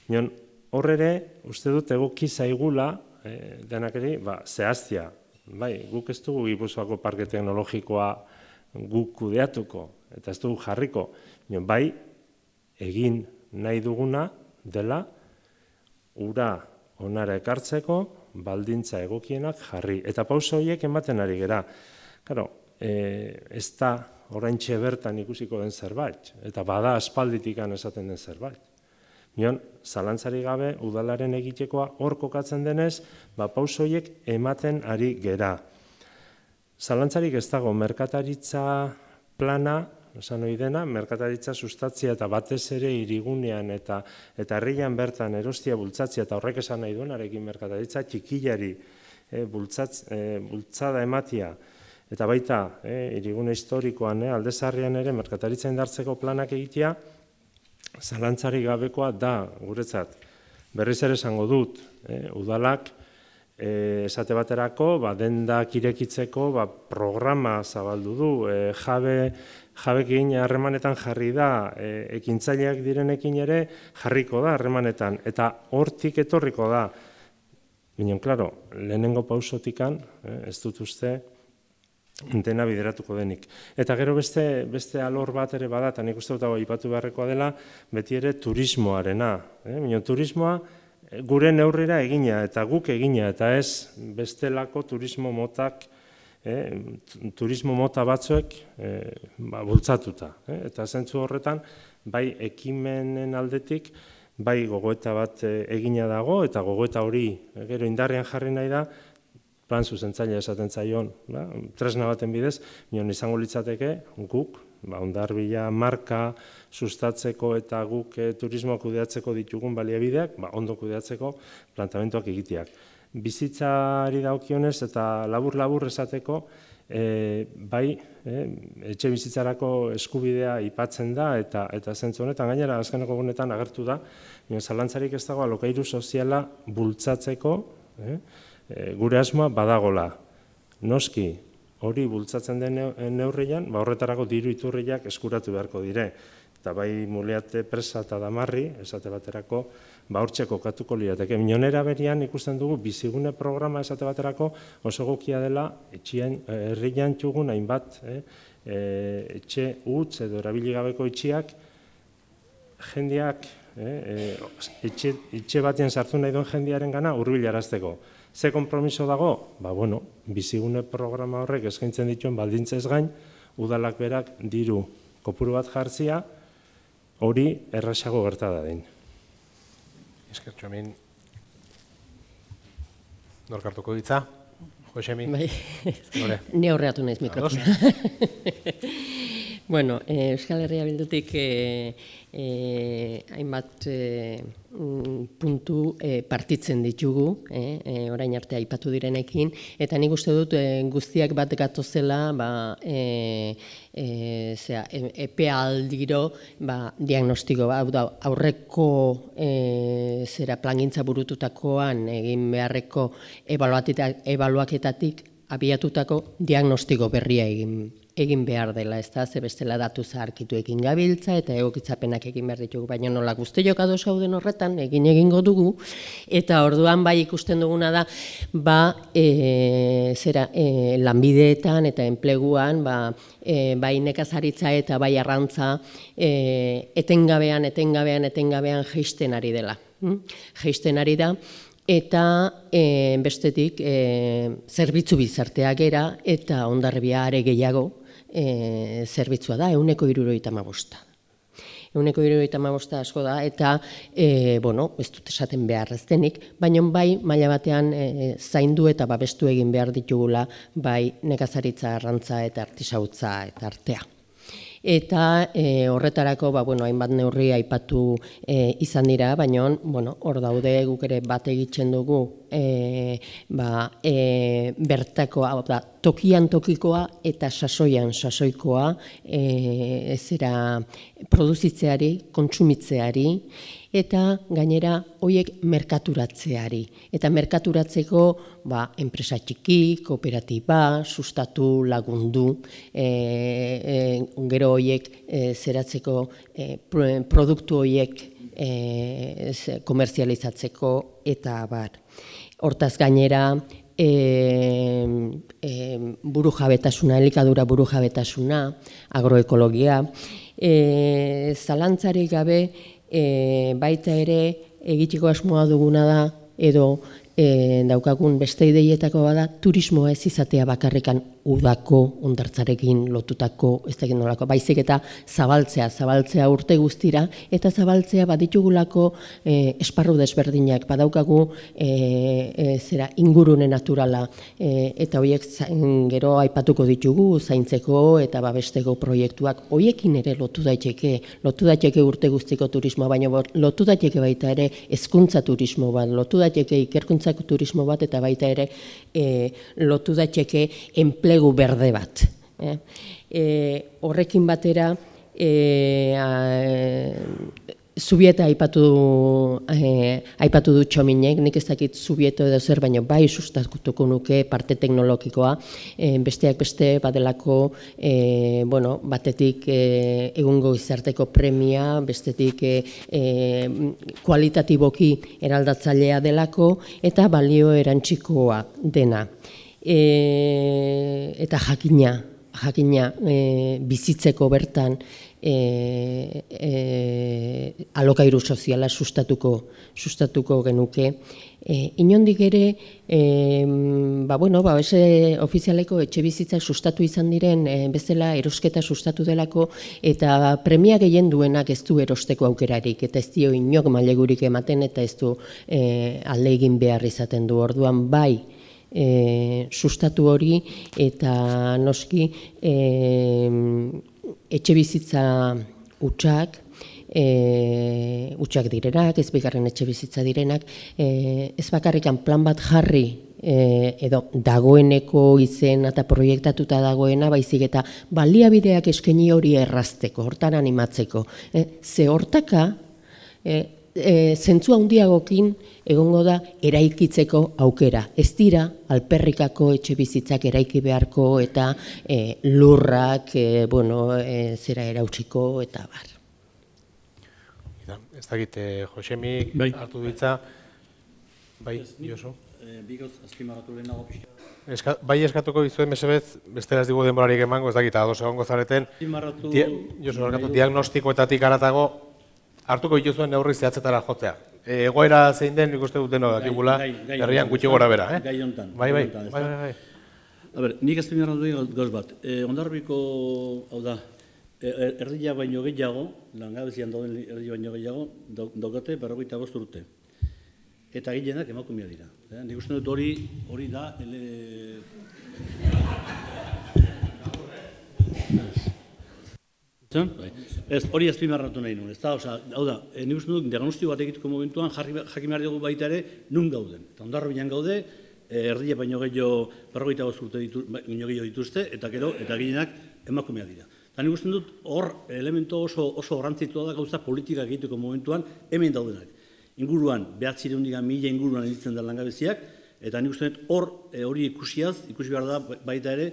Nion, horrere, uste dut egoki zaigula, eh, denak ere, ba, zehaztia. Bai, guk ez dugu Gipuzkoako parke teknologikoa guk kudeatuko, eta ez dugu jarriko. Nion, bai, egin nahi duguna dela ura onara ekartzeko baldintza egokienak jarri. Eta pauso horiek ematen ari gera. Claro, e, ez da oraintxe bertan ikusiko den zerbait, eta bada aspalditikan esaten den zerbait. Nion, zalantzari gabe, udalaren egitekoa hor kokatzen denez, ba, pauso horiek ematen ari gera. Zalantzarik ez dago, merkataritza plana esan ohi dena, merkataritza sustatzia eta batez ere irigunean eta eta herrian bertan erostia bultzatzia eta horrek esan nahi duenarekin merkataritza txikilari e, bultzatz, e, bultzada ematia eta baita e, irigune historikoan e, aldezarrian ere merkataritza indartzeko planak egitea zalantzari gabekoa da guretzat berriz ere esango dut e, udalak E, esate baterako, ba, dendak irekitzeko ba, programa zabaldu du. E, jabe jabekin harremanetan jarri da, e, ekintzaileak direnekin ere jarriko da harremanetan, eta hortik etorriko da. Binen, klaro, lehenengo pausotikan, e, ez dut uste, dena bideratuko denik. Eta gero beste, beste alor bat ere bada, eta nik uste dut ipatu beharrekoa dela, beti ere turismoarena. E, Binen, turismoa e, gure neurrera egina, eta guk egina, eta ez bestelako turismo motak, e, turismo mota batzuek e, ba, bultzatuta. E, eta zentzu horretan, bai ekimenen aldetik, bai gogoeta bat egina dago, eta gogoeta hori gero indarrean jarri nahi da, plan zuzentzaile esaten zaion, ba, tresna baten bidez, nion izango litzateke guk, ba, ondarbila marka sustatzeko eta guk e, turismo kudeatzeko ditugun baliabideak, ba, ondo kudeatzeko plantamentoak egiteak. Bizitzari daukionez eta labur-labur esateko, e, bai, e, etxe bizitzarako eskubidea ipatzen da, eta eta zentzu honetan, gainera, azkeneko gunetan agertu da, nire zalantzarik ez dago alokairu soziala bultzatzeko, e, e, gure asmoa badagola. Noski, hori bultzatzen den neurrian, ba horretarako diru iturriak eskuratu beharko dire. Eta bai muleate presa eta damarri, esate baterako, ba hortxe kokatuko lirateke. Minonera berian ikusten dugu bizigune programa esate baterako oso gokia dela etxien herrian txugun hainbat eh, etxe utz edo erabili gabeko etxiak jendeak eh, etxe, etxe batien sartu nahi duen jendearen gana urbilarazteko. Ze konpromiso dago? Ba, bueno, bizigune programa horrek eskaintzen dituen baldintzez gain, udalak berak diru kopuru bat jartzia, hori errasago gerta da den. Eskertxo hemen norkartuko ditza. Josemi. Bai. Ni aurreatu naiz mikrofona. Bueno, eh, Euskal Herria bildutik eh, eh, hainbat eh, mm, puntu eh, partitzen ditugu, eh, eh, orain arte aipatu direnekin, eta nik uste dut eh, guztiak bat gatozela ba, eh, eh, zera, e- epea aldiro ba, diagnostiko, ba, da, aurreko eh, zera plangintza burututakoan egin beharreko ebaluaketa- ebaluaketatik abiatutako diagnostiko berria egin egin behar dela, ez da, ze bestela datu zaharkitu gabiltza eta egokitzapenak egin behar ditugu, baina nola guztiok ados gauden horretan, egin egingo dugu, eta orduan bai ikusten duguna da, ba, e, zera, e, lanbideetan eta enpleguan, ba, e, bai nekazaritza eta bai arrantza, e, etengabean, etengabean, etengabean geisten ari dela. hm? Geisten ari da, eta e, bestetik e, zerbitzu bizartea gera eta ondarribia are gehiago e, zerbitzua da, euneko iruroita mabosta. Euneko iruroita mabosta asko da, eta, e, bueno, ez dut esaten behar ez denik, baina bai maila batean e, zaindu eta babestu egin behar ditugula bai nekazaritza arrantza eta artisautza eta artea. Eta e, horretarako ba, bueno, hainbat neurri aipatu e, izan dira, baina bueno, hor daude guk ere bat egiten dugu e, ba, e, bertako, hau da, tokian tokikoa eta sasoian sasoikoa e, zera produzitzeari, kontsumitzeari, eta gainera hoiek merkaturatzeari. Eta merkaturatzeko ba, enpresa txiki, kooperatiba, sustatu, lagundu, e, e, gero hoiek e, zeratzeko e, pro- produktu hoiek e, ze- komerzializatzeko eta bar. Hortaz gainera, e, e, buru jabetasuna, elikadura buru jabetasuna, agroekologia, e, zalantzarik gabe e, baita ere egiteko asmoa duguna da edo e, daukagun beste ideietako bada turismoa ez izatea bakarrikan udako ondartzarekin lotutako ez dakit nolako baizik eta zabaltzea zabaltzea urte guztira eta zabaltzea baditugulako e, esparru desberdinak badaukagu e, e, zera ingurune naturala e, eta hoiek gero aipatuko ditugu zaintzeko eta babesteko proiektuak hoiekin ere lotu daiteke lotu daiteke urte guztiko turismoa baina bo- lotu daiteke baita ere hezkuntza turismo bat lotu daiteke ikerkuntzako turismo bat eta baita ere e, lotu daiteke enplegu berde bat eh? E, horrekin batera e, a, Zubieta aipatu, eh, aipatu du txominek, nik ez dakit zubieto edo zer, baina bai sustatuko nuke parte teknologikoa, eh, besteak beste badelako eh, bueno, batetik eh, egungo gizarteko premia, bestetik eh, kualitatiboki eraldatzailea delako, eta balio erantzikoa dena. E, eta jakina, jakina e, bizitzeko bertan e, e, alokairu soziala sustatuko, sustatuko genuke. E, inondik ere, e, ba, bueno, ba, bese ofizialeko etxe bizitzak sustatu izan diren e, bezala erosketa sustatu delako eta premia gehien duenak ez du erosteko aukerarik eta ez dio inok mailegurik ematen eta ez du e, alde egin behar izaten du orduan bai e, sustatu hori eta noski e, etxe bizitza utxak, e, utxak direnak, ez bigarren etxe bizitza direnak, e, ez bakarrikan plan bat jarri e, edo dagoeneko izen eta proiektatuta dagoena, baizik eta baliabideak eskaini hori errazteko, hortan animatzeko. E, ze hortaka, e, e, zentzu handiagokin egongo da eraikitzeko aukera. Ez dira alperrikako etxe bizitzak eraiki beharko eta e, lurrak e, bueno, e, zera erautsiko eta bar. Da, Ez dakit, eh, Josemi Bai. hartu ditza. Bai, Josu. Bigoz, azpimarratu lehenago pixka. Eska, bai eskatuko dizuet mesebez, bestela ez digu denborarik emango, ez dakit, ados egongo zareten. Dia, Josu, diagnostikoetatik aratago, hartuko dituzuen neurri zehatzetara jotzea. E, egoera zein den, nik uste dut deno dakigula, herrian gutxi gora bera, eh? Gai honetan, Bai, bai, bai, bai, bai. A ber, nik azpimarratu dut gauz bat. E, Ondarbiko, hau da, e, e, erdia baino gehiago, langabezian dauden erdia baino gehiago, dau- daukate berrogeita bost urte. Eta gehienak emakumea dira. Eh? Nik uste dut hori, hori da, ele... Bai. Ez, hori azpimarratu nahi nuen, ez da, oza, hau da, e, nik uste dut, diagnostiko bat egiteko momentuan, jarri, jakin behar dugu baita ere, nun gauden. Eta ondarro bilan gaude, e, erdile baino gehiago, berrogeita urte ditu, baino gehiago dituzte, eta gero, eta gehienak emakumea dira. Eta nik uste dut, hor, elemento oso, oso garrantzitua da gauza politika egiteko momentuan, hemen daudenak. Inguruan, behatzireun diga mila inguruan editzen da langabeziak, eta nik uste dut, hor, e, hori ikusiaz, ikusi behar da baita ere,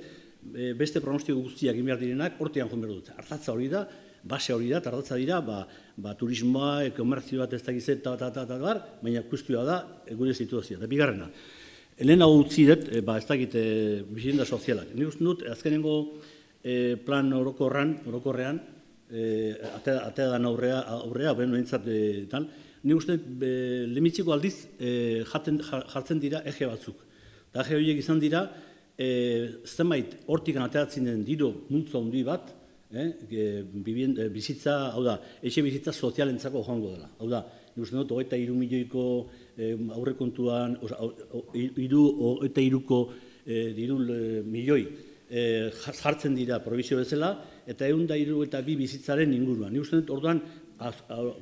E, beste pronostiko guztiak egin direnak hortean joan behar dute. Artatza hori da, base hori da, tardatza dira, ba, ba, turismoa, e, komertzio bat ez da gizet, eta, eta, eta, bar, baina kustioa da e, gure situazioa. Eta bigarrena, helen hau utzi dut, e, ba, ez da gite bizitenda sozialak. Ni uste dut, azkenengo e, plan orokorran, orokorrean, e, atea, atea da aurrea, aurrea, ben nintzat, e, tal, ni uste dut, lemitziko aldiz, e, jaten, jartzen dira ege batzuk. Eta ege horiek izan dira, e, zenbait hortik ateratzen den diru multzo handi bat, eh, bibien, e, bizitza, hau da, etxe bizitza sozialentzako joango dela. Hau da, ikusten dut, hogeita iru milioiko e, aurrekontuan, iru, hogeita iruko e, diru e, milioi e, jartzen dira provizio bezala, eta egun da iru eta bi bizitzaren inguruan. Ni dut, orduan,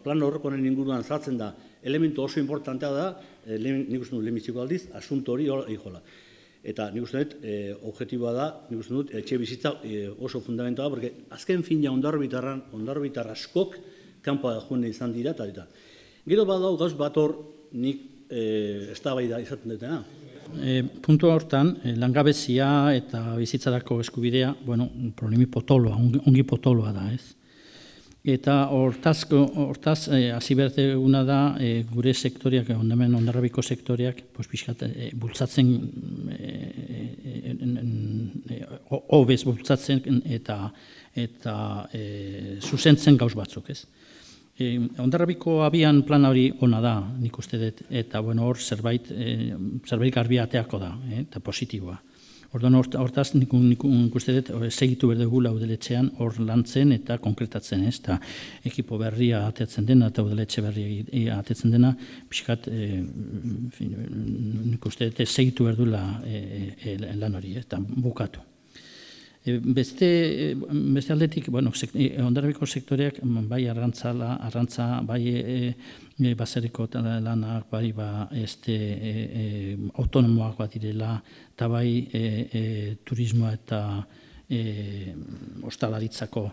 plan horrekonen inguruan zartzen da, elementu oso importantea da, e, nik dut, lehenbiziko aldiz, asunto hori hori. Eta nik uste dut, e, objektiboa da, nik uste dut, etxe bizitza e, oso fundamentoa, porque azken fina ondarbitarran, ondarbitar askok, kanpoa da izan dira, eta eta. Gero badau gauz bat hor, nik e, ez da bai da izaten dutena. E, puntu hortan, e, langabezia eta bizitzarako eskubidea, bueno, problemi potoloa, ongi potoloa da, ez? Eta hortaz, hortaz eh, hasi una da eh, gure sektoriak, ondamen ondarrabiko sektoriak, pues, pixkat, eh, bultzatzen, hobez eh, bultzatzen eta eta eh, zuzentzen gauz batzuk, ez? E, ondarrabiko abian plan hori ona da, nik uste dut, eta bueno, hor zerbait, eh, zerbait garbiateako da, eh, eta positiboa. Orduan hortaz nik uste dut segitu behar dugu laudeletxean hor lantzen eta konkretatzen ez, eta ekipo berria ateatzen dena eta udeletxe berria ateatzen dena, pixkat e, nik uste dut segitu behar duela e, e, lan hori, eta bukatu. E, beste, beste aldetik, bueno, sek, e, ondarabiko sektoreak bai arrantzala, arrantza, bai e, e, baseriko lanak, bai ba, este, e, e, autonomoak bat direla, eta bai e, e, turismoa eta e, ostalaritzako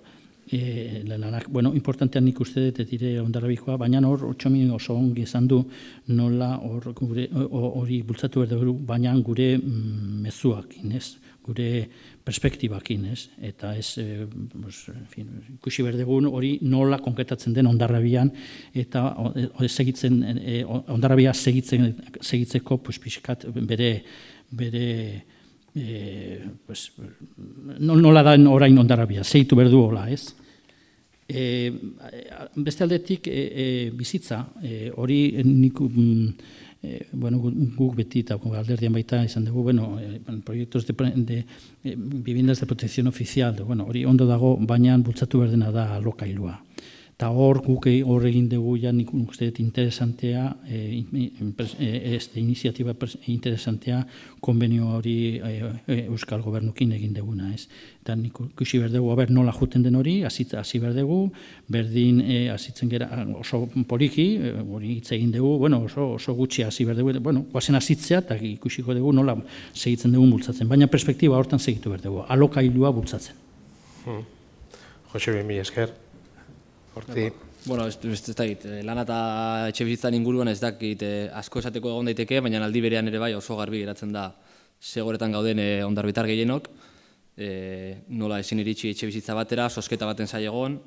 e, lanak. Bueno, importantean nik uste dut dire ondarabikoa, baina hor otxomin oso ongi izan du nola hori bultzatu behar dugu, baina gure mm, mezuak, inez, gure perspektibakin, ez? Eta ez, e, en fin, ikusi berdegun hori nola konkretatzen den ondarrabian, eta segitzen, e, ondarrabia segitzen, segitzeko pues, pixkat bere, bere e, pues, nola da orain ondarrabia, segitu berdu hola, ez? E, beste aldetik e, e, bizitza, hori e, nik mm, eh, bueno, guk beti eta alderdian baita izan dugu, bueno, eh, proiektos de, de eh, viviendas de protección oficial, bueno, hori ondo dago, baina bultzatu berdena da lokailua. Eta hor, guk hor egin dugu ja nik uste dut interesantea, e, este iniziatiba interesantea konbenio hori e, Euskal Gobernukin egin duguna, ez. Eta nik ikusi behar dugu, haber nola juten den hori, hasi behar dugu, berdin e, azitzen gera oso poliki, hori hitz egin dugu, bueno, oso, oso gutxi hasi behar dugu, bueno, guazen azitzea, eta ikusiko dugu nola segitzen dugu bultzatzen, baina perspektiba hortan segitu behar dugu, alokailua bultzatzen. Hmm. Jose, mi esker. Horti. Bueno, ez, ez, ez dakit, eh, lan eta etxe bizitzan inguruan ez dakit eh, asko esateko egon daiteke, baina aldi berean ere bai oso garbi geratzen da segoretan gauden eh, ondarbitar gehienok, eh, nola ezin iritsi etxe bizitza batera, sosketa baten zai egon,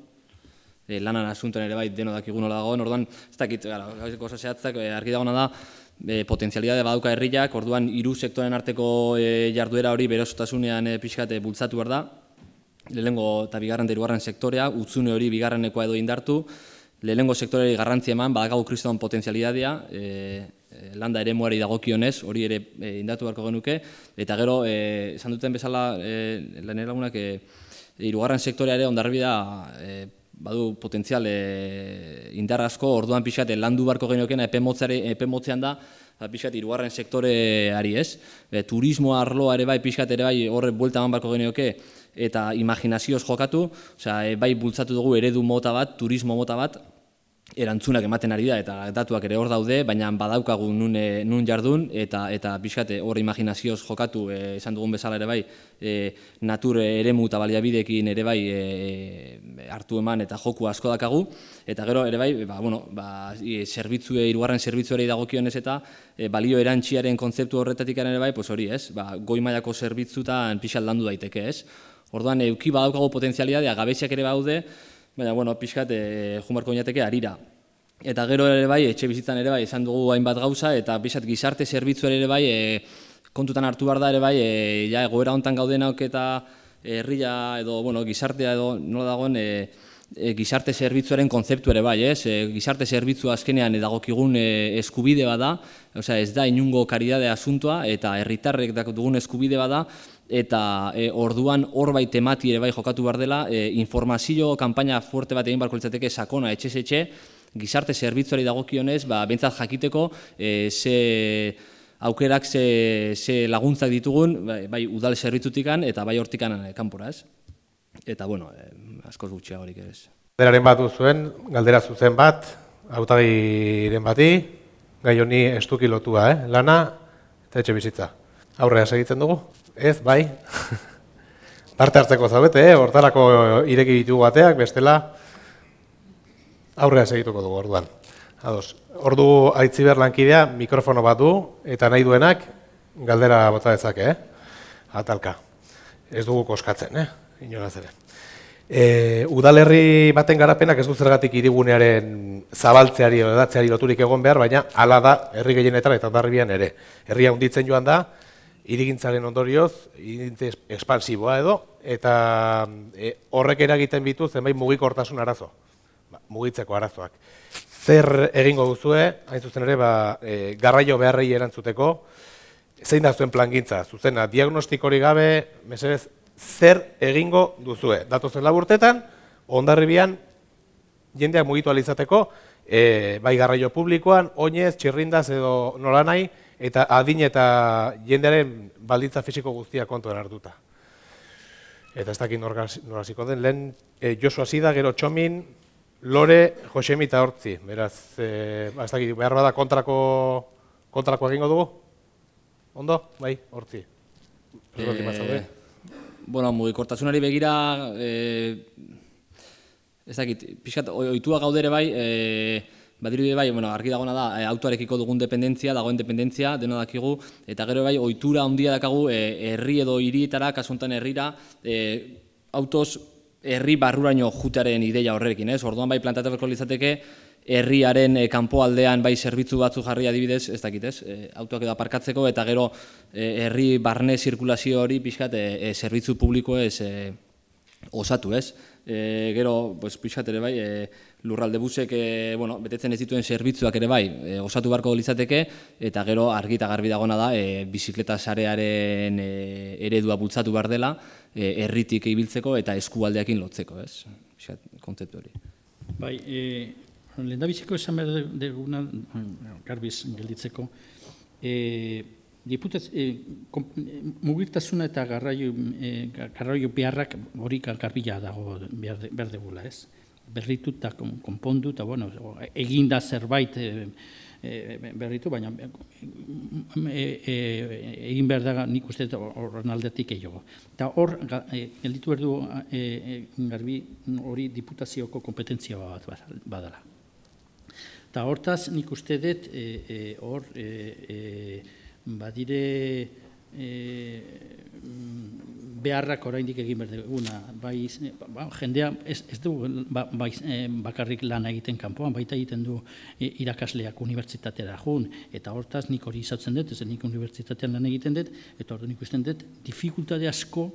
eh, lanan asuntoen ere bai deno dakigu nola dagoen, orduan ez dakit, gara, gauzeko oso zehatzak, eh, argi dagona da, e, potenzialidade badauka herriak, orduan hiru sektoren arteko e, jarduera hori berosotasunean e, pixkate bultzatu behar da, lehengo eta bigarren derugarren sektorea, utzune hori bigarrenekoa edo indartu, lehengo sektoreari garrantzia eman, badagagu kriston potenzialidadea, e, e, landa ere muari dagokionez, hori ere e, indatu beharko genuke, eta gero, e, esan duten bezala, e, lehen lagunak, e, irugarren sektorea ere ondarribida e, badu potentzial e, indarrazko, orduan pixate landu beharko genukeena epe, epe motzean da, ba, pixkat irugarren sektoreari ez. E, turismo arloa ere bai, pixkat ere bai, horre buelta eman beharko genioke, eta imaginazioz jokatu, osea, e, bai bultzatu dugu eredu mota bat, turismo mota bat, erantzunak ematen ari da eta datuak ere hor daude, baina badaukagu nun, e, nun jardun eta eta pixkate hor imaginazioz jokatu e, esan dugun bezala ere bai e, natur eremu eta baliabideekin ere bai e, hartu eman eta joku asko dakagu eta gero ere bai ba, bueno, ba, e, zerbitzue, irugarren zerbitzuari dagokionez eta e, balio erantziaren kontzeptu horretatik ere bai, pues hori ez, ba, goi mailako zerbitzutan pixat landu daiteke ez. Orduan, euki badaukagu potentzialidadea, gabeziak ere baude, baina, bueno, pixkat, e, jumarko inateke harira. Eta gero ere bai, etxe bizitzan ere bai, esan dugu hainbat gauza, eta pixat gizarte zerbitzu ere bai, e, kontutan hartu behar da ere bai, e, ja, egoera hontan gaudenak eta herria edo, bueno, gizartea edo nola dagoen, e, e, gizarte zerbitzuaren konzeptu ere bai, ez? E, gizarte zerbitzu azkenean edagokigun e, eskubide bada, osea, ez da inungo karidade asuntoa, eta herritarrek dugun eskubide bada, eta e, orduan hor bai temati ere bai jokatu behar dela, e, informazio kampaina fuerte bat egin barko litzateke sakona etxe etxe gizarte zerbitzuari dagokionez, ba, bentsat jakiteko e, ze aukerak ze, ze laguntzak ditugun, bai, bai udal zerbitzutikan eta bai hortikan e, kanpora, ez? Eta, bueno, e, askoz gutxiagorik ez. Galderaren bat duzuen, galdera zuzen bat, autagiren bati, gai honi estuki lotua, eh? lana eta etxe bizitza. Aurrea segitzen dugu? Ez, bai. Parte hartzeko zaudete, eh? hortarako ireki ditugu bateak, bestela aurrea segituko dugu orduan. Ados, ordu aitziber lankidea mikrofono bat du eta nahi duenak galdera bota dezake, eh? Atalka. Ez dugu koskatzen, eh? Inoraz ere. E, udalerri baten garapenak ez du zergatik irigunearen zabaltzeari edo edatzeari loturik egon behar, baina hala da herri gehienetan eta ondarribian ere. Herria hunditzen joan da, irigintzaren ondorioz, irigintze espansiboa edo, eta e, horrek eragiten bitu zenbait mugikortasun arazo, ba, mugitzeko arazoak. Zer egingo duzue, hain zuzen ere, ba, e, garraio beharrei erantzuteko, zein da zuen plangintza, zuzena, diagnostikori gabe, mesedez, zer egingo duzue. Datu zen laburtetan, ondarribian, jendeak mugitu alizateko, e, bai garraio publikoan, oinez, txirrindaz edo nola nahi, eta adin eta jendearen baldintza fisiko guztia kontuan hartuta. Eta ez dakit noraziko den, lehen e, Josu Asida, gero Txomin, Lore, Josemi eta Hortzi. Beraz, e, ez dakit, behar bada kontrako, kontrako egingo dugu? Ondo? Bai, Hortzi. E, bueno, mugikortasunari begira, e, ez dakit, pixkat, oitua gaudere bai, e, Badiru bai, bueno, argi dagona da, e, autoarekiko dugun dependentzia, dagoen dependentzia, dena dakigu, eta gero bai, ohitura handia dakagu, e, herri edo hirietara, kasuntan herrira, e, autos herri barruraino jutaren ideia horrekin, ez? Orduan bai, plantatu berko litzateke, herriaren e, kanpo aldean bai zerbitzu batzu jarri adibidez, ez dakit, ez? E, autoak edo aparkatzeko, eta gero herri barne zirkulazio hori pixkat zerbitzu publiko ez e, osatu, ez? E, gero, pues, pixat ere bai, e, lurralde busek, e, bueno, betetzen ez dituen zerbitzuak ere bai, e, osatu beharko litzateke, eta gero argi eta garbi dagona da, e, bizikleta sarearen e, eredua bultzatu behar dela, e, erritik ibiltzeko eta eskualdeakin lotzeko, ez? Pixat, kontzeptu hori. Bai, e, lehen da biziko esan behar duguna, garbiz gelditzeko, e, Diputaz, e, mugirtasuna eta garraio, e, garraio beharrak hori garbila dago behar, behar degula, ez? Berritu eta konpondu, eta bueno, eginda zerbait e, berritu, baina e, e, egin behar daga nik uste horren aldetik egio. Eta hor, gelditu behar du garbi hori diputazioko kompetentzia bat badala. Eta hortaz nik uste dut hor, badire e, beharrak oraindik egin behar duguna. Bai, ba, jendea ez, ez du ba, bai, e, bakarrik lan egiten kanpoan, baita egiten du e, irakasleak unibertsitatera jun, eta hortaz nik hori izatzen dut, ez nik unibertsitatean lan egiten dut, eta hori nik usten dut, dificultate asko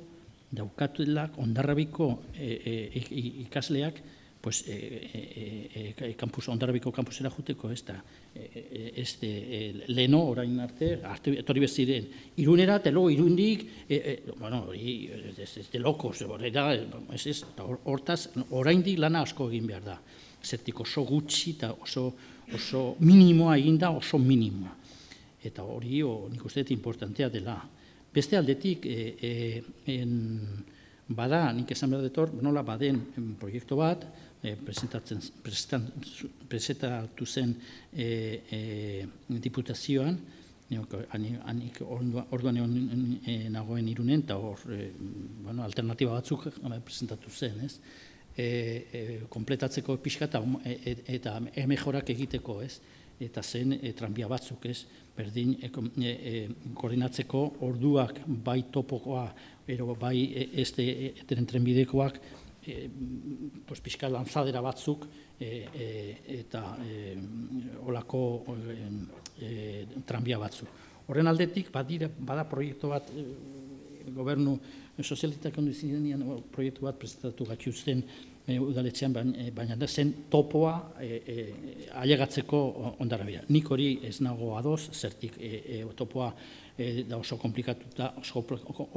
daukatuelak ondarrabiko e, e, ikasleak pues eh, eh, eh, campus ondarrabiko campusera joteko ez da este leno orain arte arte etorri beziren irunera eta luego irundik bueno ez ez de locos da es es hortaz oraindik lana asko egin behar da. Zertik oso gutxi eta oso oso minimoa egin da oso minimoa. Eta hori nik uste importantea dela. Beste aldetik en bada, nik esan behar detor, nola baden proiektu bat, e, presentatzen, presentatu zen e, e, diputazioan, Hanik orduan egon e, nagoen irunen, eta hor e, bueno, alternatiba batzuk presentatu zen, ez? E, e, kompletatzeko pixka eta, e, eta emejorak egiteko, ez? Eta zen e, tranbia batzuk, ez? Berdin, e, e, koordinatzeko orduak bai topokoa, ero bai este eteren trenbidekoak, e, pues, pixka lanzadera batzuk, e, e, eta e, olako e, tranbia batzu. Horren aldetik, badira, bada proiektu bat, e, gobernu sozialitak ondu zinean proiektu bat presentatu gatxuzten e, udaletxean, baina, da zen topoa e, e, ailegatzeko ondarabia. Nik hori ez nago adoz, zertik e, e, topoa e, da oso komplikatu da, oso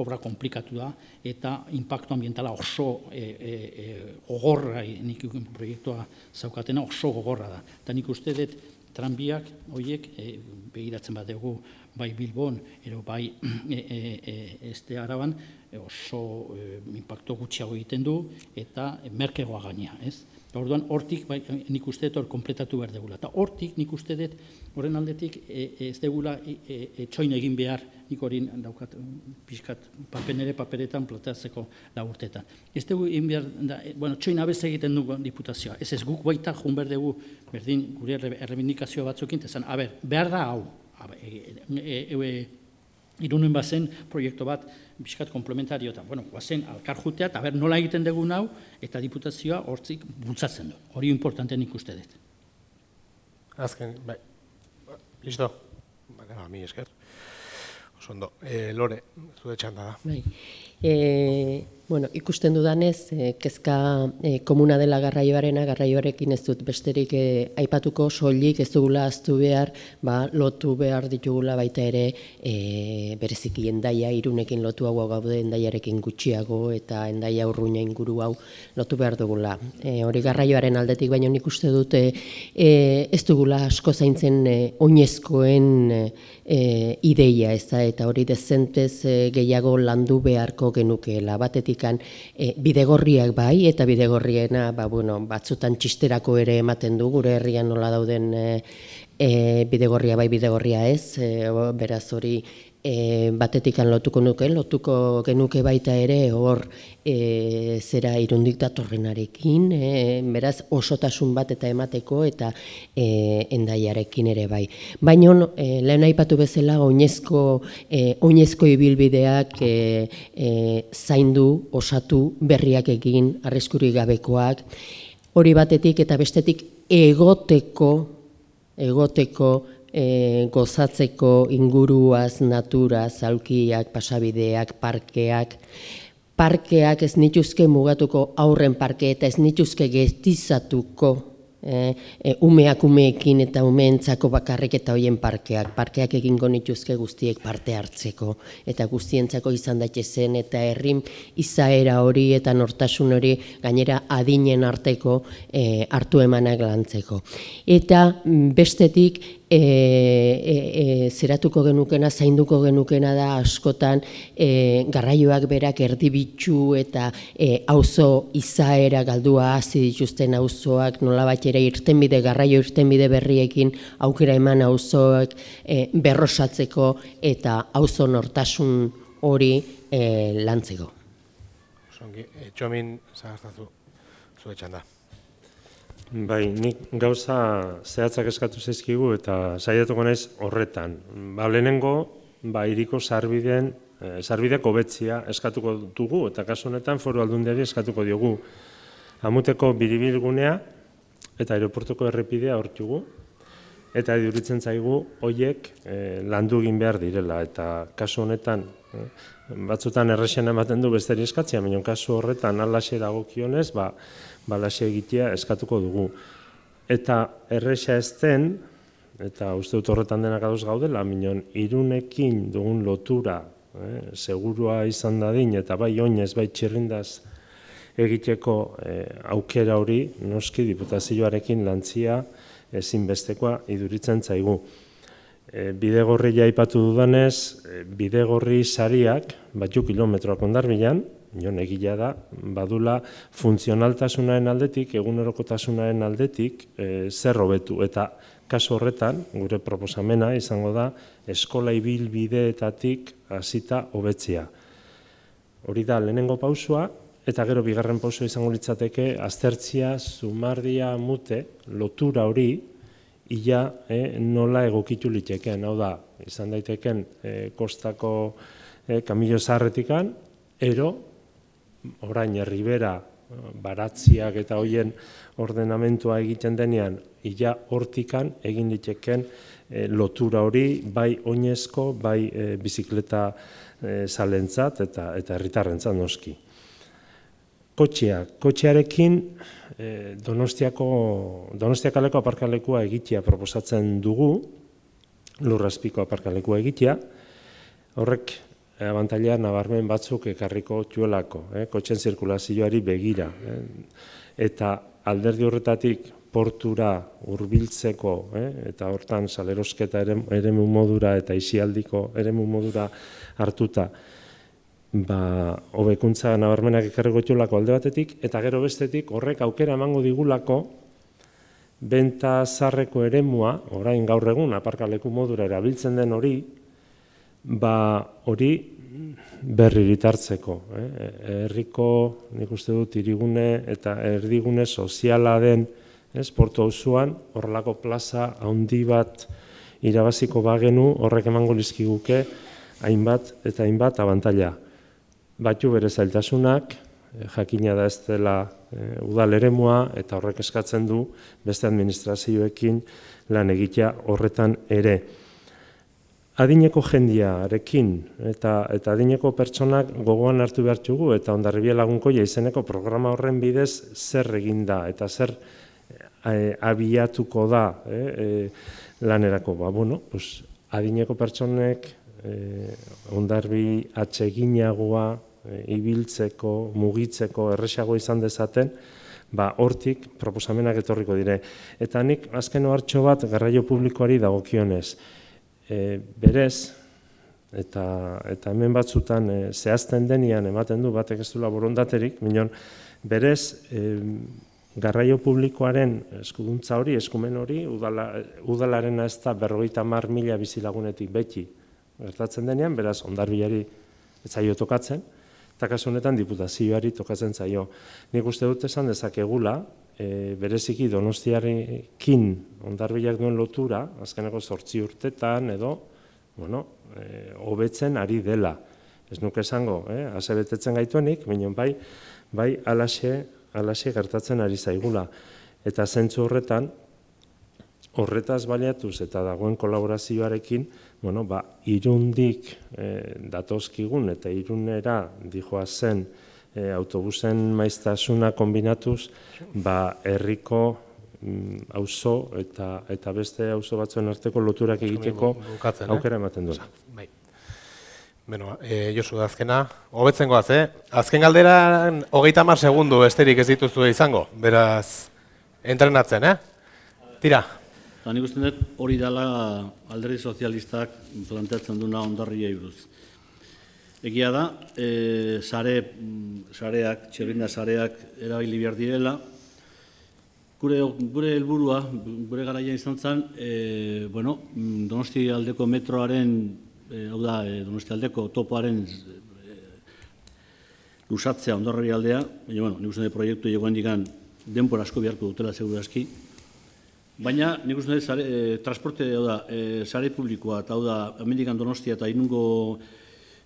obra komplikatu da, eta impacto ambientala oso e, e, e, gogorra, nik proiektua zaukatena oso gogorra da. Eta nik uste dut, tranbiak horiek e, begiratzen bat dugu bai Bilbon ero bai e, e, e, este araban oso e, impacto gutxiago egiten du eta merkegoa gaina, ez? Orduan hortik bai, nik uste dut hor kompletatu behar degula. Eta hortik nik uste dut horren aldetik e, ez degula e, e, txoin egin behar nik hori daukat pixkat papenere paperetan platatzeko urtetan. Ez dugu egin behar, da, bueno, txoin abez egiten dugu diputazioa. Ez ez guk baita jun behar dugu berdin gure errebindikazio batzukin, ezan, a ber, behar da hau. E, e, e, irunen bazen proiektu bat biskat komplementario eta, bueno, guazen alkar jutea, eta ber, nola egiten dugu nau, eta diputazioa hortzik bultzatzen du. Hori importante nik uste dut. Azken, bai, listo, ba, mi esker. Osondo, e, Lore, zude txanda da. Bai, e, Bueno, ikusten dudanez, e, kezka e, komuna dela garraioarena, garraioarekin ez dut besterik e, aipatuko soilik ez dugula aztu behar, ba, lotu behar ditugula baita ere e, bereziki endaia irunekin lotu hau gaude endaiarekin gutxiago eta endaia urruina inguru hau lotu behar dugula. E, hori garraioaren aldetik baino nik uste dute e, ez dugula asko zaintzen e, oinezkoen e, ideia ez da, eta hori dezentez e, gehiago landu beharko genukeela batetik e, bidegorriak bai, eta bidegorriena ba, bueno, batzutan txisterako ere ematen du, gure herrian nola dauden e, e, bidegorria bai, bidegorria ez, e, beraz hori e, batetik lotuko nuke, lotuko genuke baita ere hor e, zera irundik datorrenarekin, e, beraz osotasun bat eta emateko eta e, endaiarekin ere bai. Baina e, lehen aipatu bezala oinezko, e, oinezko ibilbideak e, e, zaindu, osatu, berriak egin, arriskuri gabekoak, hori batetik eta bestetik egoteko, egoteko, e, gozatzeko inguruaz, natura, zalkiak, pasabideak, parkeak, parkeak ez nituzke mugatuko aurren parke eta ez nituzke gestizatuko e, e, umeak umeekin eta umeentzako bakarrik eta hoien parkeak. Parkeak egingo nituzke guztiek parte hartzeko eta guztientzako izan daitezen eta herrim izaera hori eta nortasun hori gainera adinen arteko e, hartu emanak lantzeko. Eta mm, bestetik e, e, e, zeratuko genukena, zainduko genukena da askotan e, garraioak berak erdibitzu eta e, auzo izaera galdua hasi dituzten auzoak nola ere irtenbide garraio irtenbide berriekin aukera eman auzoak e, berrosatzeko eta auzo nortasun hori e, lantzeko. Zongi, etxomin zahartazu zuetxan da. Bai, nik gauza zehatzak eskatu zaizkigu eta saiatuko naiz horretan. Ba, lehenengo, ba, iriko sarbideen, e, sarbideko betzia eskatuko dugu eta kasu honetan foru aldundiari eskatuko diogu. Amuteko biribilgunea eta aeroportuko errepidea hortugu eta iduritzen zaigu hoiek e, landu egin behar direla eta kasu honetan e, batzutan errexena ematen du besteri eskatzea, baina kasu horretan alaxe dagokionez, ba, balaxe egitea eskatuko dugu. Eta erresa ez den, eta uste dut horretan denak adoz gaudela, minon irunekin dugun lotura, eh, segurua izan dadin, eta bai oinez, bai txirrindaz egiteko eh, aukera hori, noski diputazioarekin lantzia ezinbestekoa iduritzen zaigu. E, bidegorri jaipatu dudanez, e, bidegorri sariak, batzu kilometroak ondarbilan, jon egila da, badula funtzionaltasunaren aldetik, egunerokotasunaren aldetik, e, zer hobetu eta kasu horretan, gure proposamena izango da, eskola ibilbideetatik hasita hobetzea. Hori da, lehenengo pausua, eta gero bigarren pausua izango litzateke, aztertzia, zumardia, mute, lotura hori, ia eh, nola egokitu liteken, hau da, izan daiteken eh, kostako eh, kamilo zaharretikan, ero, orain herribera, baratziak eta hoien ordenamentua egiten denean, ia hortikan egin liteken e, lotura hori bai oinezko, bai e, bizikleta e, zalentzat eta eta herritarrentzat noski. Kotxea, kotxearekin e, Donostiako Donostiakaleko aparkalekua egitea proposatzen dugu, lurrazpiko aparkalekua egitea. Horrek abantaila nabarmen batzuk ekarriko txuelako, eh, kotxen zirkulazioari begira. Eh. Eta alderdi horretatik portura hurbiltzeko eh, eta hortan salerosketa eremu modura eta isialdiko eremu modura hartuta ba hobekuntza nabarmenak ekarriko txolako alde batetik eta gero bestetik horrek aukera emango digulako benta zarreko eremua, orain gaur egun aparkaleku modura erabiltzen den hori, ba hori berri ditartzeko. Eh? Herriko, nik uste dut, irigune eta erdigune soziala den ez, portu auzuan horrelako plaza handi bat irabaziko bagenu horrek emango lizkiguke hainbat eta hainbat abantaila. Batu bere zailtasunak, eh, jakina da ez dela e, udal eremua eta horrek eskatzen du beste administrazioekin lan egitea horretan ere. Adineko jendiarekin eta eta adineko pertsonak gogoan hartu behartugu eta ondarribia lagunkoia izeneko programa horren bidez zer eginda eta zer Eh, abiatuko da eh, eh, lanerako. Ba, bueno, pues, adineko pertsonek eh, ondarbi atseginagoa eh, ibiltzeko, mugitzeko, erresago izan dezaten, ba, hortik proposamenak etorriko dire. Eta nik azken hartxo bat garraio publikoari dagokionez. E, berez, eta, eta hemen batzutan e, zehazten denian ematen du batek ez du borondaterik, minon, berez, e, garraio publikoaren eskuduntza hori, eskumen hori, udala, udalaren ez da berrogeita mar mila bizilagunetik beti gertatzen denean, beraz, ondarbilari ez zaio tokatzen, eta kasu honetan diputazioari tokatzen zaio. Nik uste dut esan dezakegula, e, bereziki donostiarekin ondarbilak duen lotura, azkeneko sortzi urtetan edo, bueno, e, hobetzen ari dela. Ez nuke esango, eh, ase betetzen gaituenik, minon bai, bai alaxe alaxe gertatzen ari zaigula. Eta zentzu horretan, horretaz baliatuz eta dagoen kolaborazioarekin, bueno, ba, irundik e, datozkigun eta irunera dijoa zen e, autobusen maiztasuna kombinatuz, ba, herriko mm, auzo eta eta beste auzo batzuen arteko loturak egiteko eh? aukera ematen du. Bai. Beno, e, Josu, azkena, hobetzen goaz, eh? Azken galderan, hogeita mar segundu esterik ez dituzu izango, beraz, entrenatzen, eh? Tira. Eta nik uste dut hori dela alderdi sozialistak planteatzen duna ondarri buruz. Egia da, e, sare, sareak, txerrinda sareak erabili behar direla, Gure, gure helburua, gure garaia izan zen, e, bueno, donosti aldeko metroaren e, hau da, e, donostialdeko topoaren e, lusatzea ondorri aldea, baina, bueno, nik uste proiektu egoen digan denpor asko beharko dutela segurazki, baina nik uste zare, e, transporte, hau da, e, zare publikoa, eta hau da, amendikan donostia eta inungo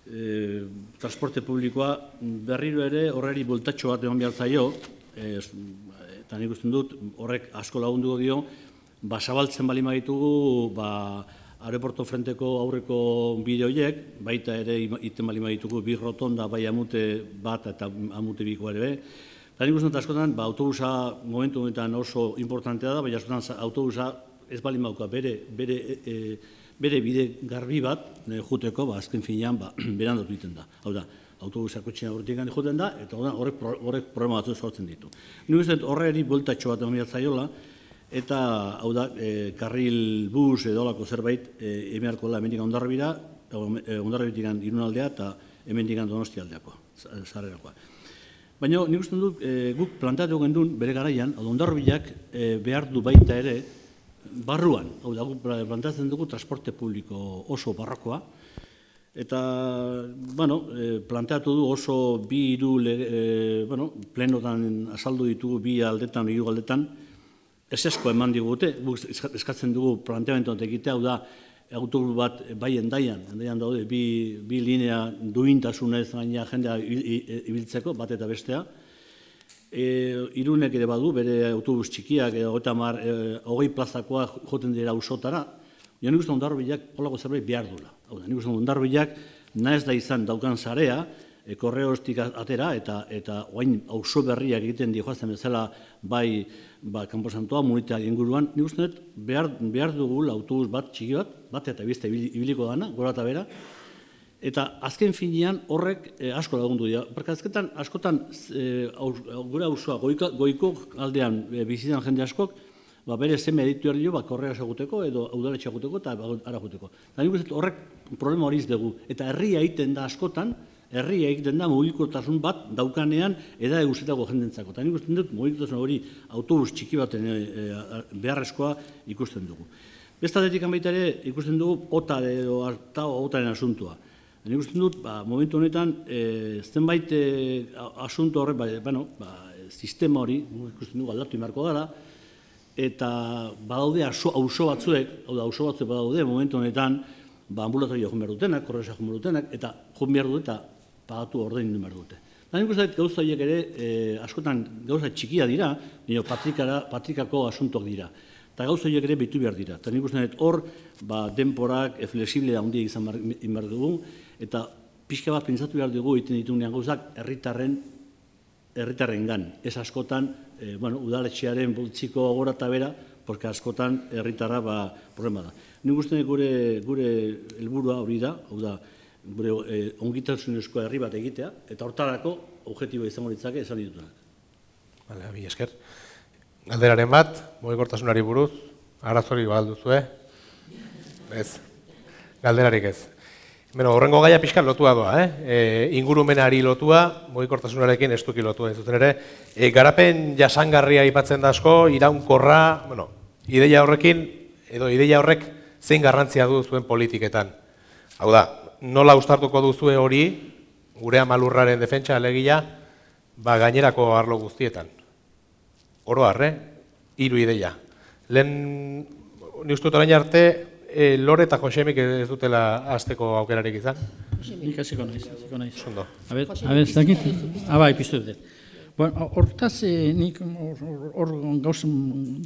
e, transporte publikoa berriro ere horreri bultatxo bat egon behar zaio, e, eta nik uste dut horrek asko lagunduko dio, basabaltzen bali maitugu, ba, aeroporto frenteko aurreko bide horiek, baita ere iten bali ditugu bi rotonda bai amute bat eta amute biko ere. Eta nik uste askotan, ba, autobusa momentu honetan oso importantea da, baina askotan autobusa ez bali mauka bere, bere, e, bere bide garbi bat ne, juteko, ba, azken finean, ba, berandotu egiten da. Hau da, autobusak kotxean horretik juten da, eta horrek, horrek problema batzu sortzen ditu. Nik uste horre bultatxo bat egon zaiola, eta hau da, e, karril bus edo lako zerbait e, emearko da emendikan ondarrabira, e, ondarrabitik irunaldea eta emendikan donosti aldeako. sarrerakoa. Baina nik uste dut e, guk planteatu gendun bere garaian, hau ondarrobilak e, behar du baita ere barruan, hau da guk planteatzen dugu transporte publiko oso barrakoa, eta bueno, e, planteatu du oso bi hiru e, bueno, plenotan azaldu ditugu bi aldetan, hiru aldetan, ez esko eman digute, eskatzen dugu planteamentu egitea, hau da, autobus bat bai endaian, endaian daude, bi, bi linea duintasunez gaina jendea ibiltzeko, bat eta bestea. E, irunek ere badu, bere autobus txikiak, e, mar, e, hogei plazakoa joten dira usotara, jo nik uste ondarbilak holako zerbait behar dula. Hau da, nik uste ondarbilak nahez da izan daukan zarea, e, korreostik atera, eta eta oain auzo berriak egiten dihoazten bezala bai ba, kanposantoa, munita inguruan, nik uste behar, behar dugu autobus bat, txiki bat, bat eta bizte ibiliko dana, gora eta bera, eta azken finean horrek eh, asko lagundu dira. Porque azketan, askotan, e, gure hausoa, goiko, goiko aldean e, bizitan jende askok, ba, bere zeme editu erdio, ba, korrea seguteko, edo udaletxe eguteko, eta ara eguteko. Eta nik uste horrek problema hori dugu. Eta herria egiten da askotan, herri egiten da mugikotasun bat daukanean eda egusetako jendentzako. Eta nik usten dut mugikotasun hori autobus txiki baten e, e, beharrezkoa ikusten dugu. Bestatetik baita ere ikusten dugu ota edo harta otaren asuntua. Nik usten dut, ba, momentu honetan, e, zenbait e, asunto horre, ba, bueno, ba, sistema hori, ikusten dugu aldatu imarko gara, eta badaude auzo batzuek, hau da, auzo batzuek badaude, momentu honetan, ba, ambulatorio joan behar dutenak, korresa joan behar dutenak, eta joan behar dut, eta pagatu ordein behar dute. Da nik uste gauza horiek ere, e, askotan gauza txikia dira, nio patrikako asuntoak dira. Eta gauza horiek ere bitu behar dira. Eta nik uste hor, ba, denporak e, flexible da hundia izan behar dugu, eta pixka bat pentsatu behar dugu iten ditugunean gauzak herritarren herritarren gan. Ez askotan, e, bueno, udaletxearen bultziko gora eta bera, porque askotan herritarra ba, problema da. Nik uste gure, gure helburua hori da, hau da, gure e, ongitasunezko herri bat egitea, eta hortarako objektibo izango ditzake esan ditutunak. Bale, abi esker. Galderaren bat, mugikortasunari buruz, arazori balduzu, eh? Ez. Galderarik ez. Beno, horrengo gaia pixkan lotua doa, eh? E, ingurumenari lotua, mugikortasunarekin estuki lotua ez ere. E, garapen jasangarria aipatzen da asko, iraunkorra, bueno, ideia horrekin, edo ideia horrek zein garrantzia du zuen politiketan. Hau da, nola ustartuko duzue hori, gure amalurraren defentsa alegia, ba gainerako arlo guztietan. Oro harre, hiru ideia. Lehen, ni ustut orain arte, e, Lore eta Josemik ez dutela azteko aukerarik izan? Nik hasiko naiz, hasiko naiz. Sondo. A ber, a ber, zakit? Ah, bai, piztu dut. Bueno, hortaz, eh, nik hor gauz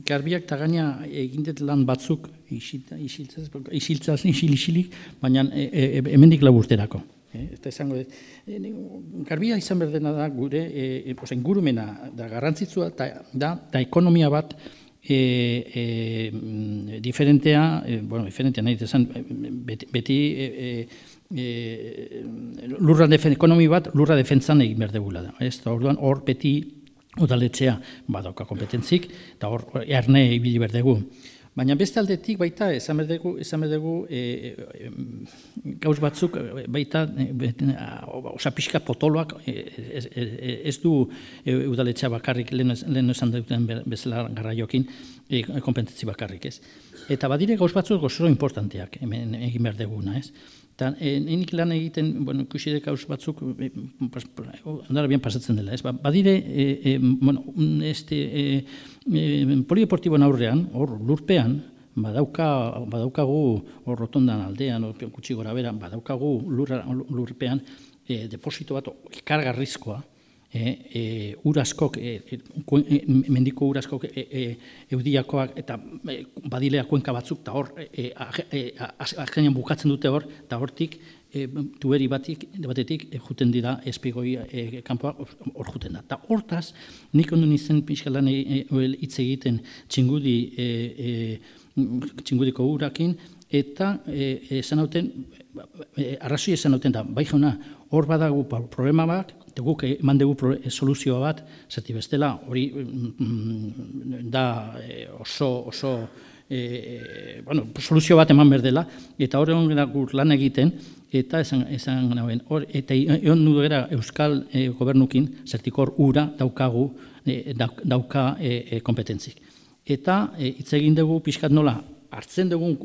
garbiak eta gaina egindet lan batzuk isiltzaz, isiltzaz, isil, baina e, e, e, hemendik laburterako. Eh, eta dut, e, garbia izan berdena da gure, e, e, ozen, gurumena da garrantzitsua, da, da, da ekonomia bat e, e, diferentea, e, bueno, diferentea nahi, esan, beti, beti e, e, lurra defen, ekonomi bat lurra defentzan egin behar degula da. Ez, orduan hor beti udaletzea badauka kompetentzik, eta hor erne ibili behar dugu. Baina beste aldetik baita, esan behar dugu, esan behar dugu e, e, gauz batzuk baita, e, osa pixka potoloak e, ez, ez du e, udaletxea bakarrik lehen esan duten bezala garraiokin e, kompetentzi bakarrik ez. Eta badire gauz batzuk gozoro importanteak hemen egin behar duguna ez. Eta e, lan egiten, bueno, ikusi dek batzuk, e, ondara bien pasatzen dela, ez? Ba, badire, e, e, bueno, este, e, e, polideportiboan aurrean, hor lurpean, badauka, badaukagu hor rotondan aldean, hor kutsi gora bera, badaukagu lur, lurpean, e, deposito bat, ikargarrizkoa, e, e, uraskok, e, e, mendiko uraskok e, e, eudiakoak eta e, badilea kuenka batzuk, eta hor, e, e, bukatzen dute hor, eta hortik, e, tuberi batik, batetik, e, juten dira espigoi e, kanpoa hor juten da. Eta hortaz, nik ondo nizen pixkalan hitz egiten txingudi, e, e, txingudiko urakin, eta esan hauten, arrazoi esan hauten da, bai jauna, hor badagu problema bat, guk eman dugu soluzioa bat, zati bestela, hori mm, da e, oso, oso e, bueno, soluzio bat eman berdela, eta hori hon lan egiten, eta esan, esan nauen, hor, eta egon nudu era Euskal e, gobernukin, zertikor ura daukagu, e, dauka e, kompetentzik. Eta hitz egin dugu pixkat nola, hartzen dugun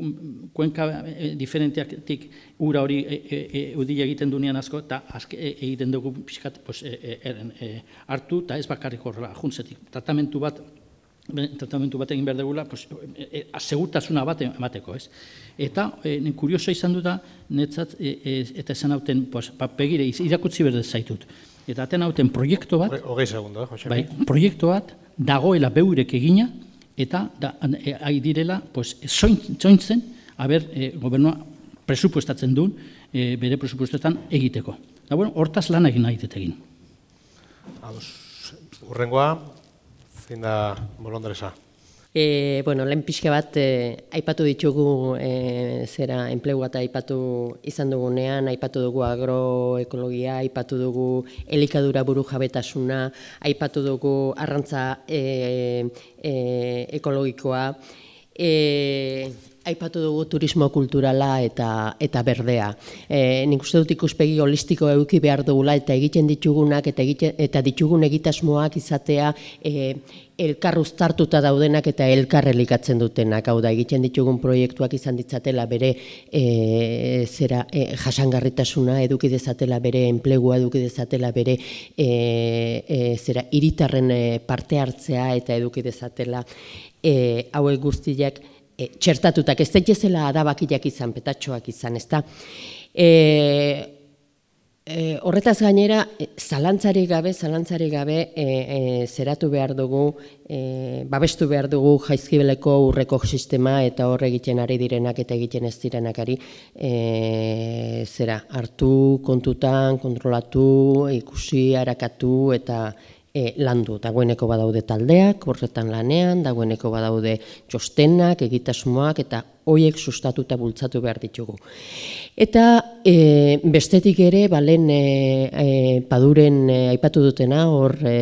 kuenka e, diferenteatik ura hori e, egiten dunean asko, eta azke, egiten dugu pixkat pues, hartu, eta ez bakarrik horrela, juntzetik, tratamentu bat tratamentu bat egin behar dugula, pues, e, segurtasuna bat emateko, ez? Eta, e, kurioso izan dut da, netzat, eta esan hauten, pues, pa, begire, irakutzi berde zaitut. Eta aten hauten proiektu bat, hogei segundo, eh, bai, proiektu bat, dagoela beurek egina, eta da, e, direla, pues, zointzen, haber, e, gobernua presupuestatzen duen, e, bere presupuestetan egiteko. Da, bueno, hortaz lan egin nahi egin. Urrengoa, zein da bolondresa? E, bueno, lehen pixke bat, e, aipatu ditugu e, zera enplegu eta aipatu izan dugunean, aipatu dugu agroekologia, aipatu dugu elikadura buru jabetasuna, aipatu dugu arrantza e, e, ekologikoa, e, aipatu dugu turismo kulturala eta eta berdea. E, nik uste dut ikuspegi holistiko eduki behar dugula eta egiten ditugunak eta egiten, eta ditugun egitasmoak izatea e, elkar uztartuta daudenak eta elkar elikatzen dutenak. Hau da, egiten ditugun proiektuak izan ditzatela bere e, zera e, jasangarritasuna eduki dezatela bere enplegua eduki dezatela bere e, e, zera iritarren e, parte hartzea eta eduki dezatela e, hauek guztiak e, txertatutak, ez daitezela adabakiak izan, petatxoak izan, ez da. E, e, horretaz gainera, e, zalantzari gabe, zalantzari gabe, e, e, zeratu behar dugu, e, babestu behar dugu jaizkibeleko urreko sistema eta horre egiten ari direnak eta egiten ez direnak ari, e, zera, hartu, kontutan, kontrolatu, ikusi, harakatu eta e, landu. Dagoeneko badaude taldeak, horretan lanean, dagoeneko badaude txostenak, egitasmoak, eta hoiek sustatuta bultzatu behar ditugu. Eta e, bestetik ere, balen e, e, paduren e, aipatu dutena, hor e,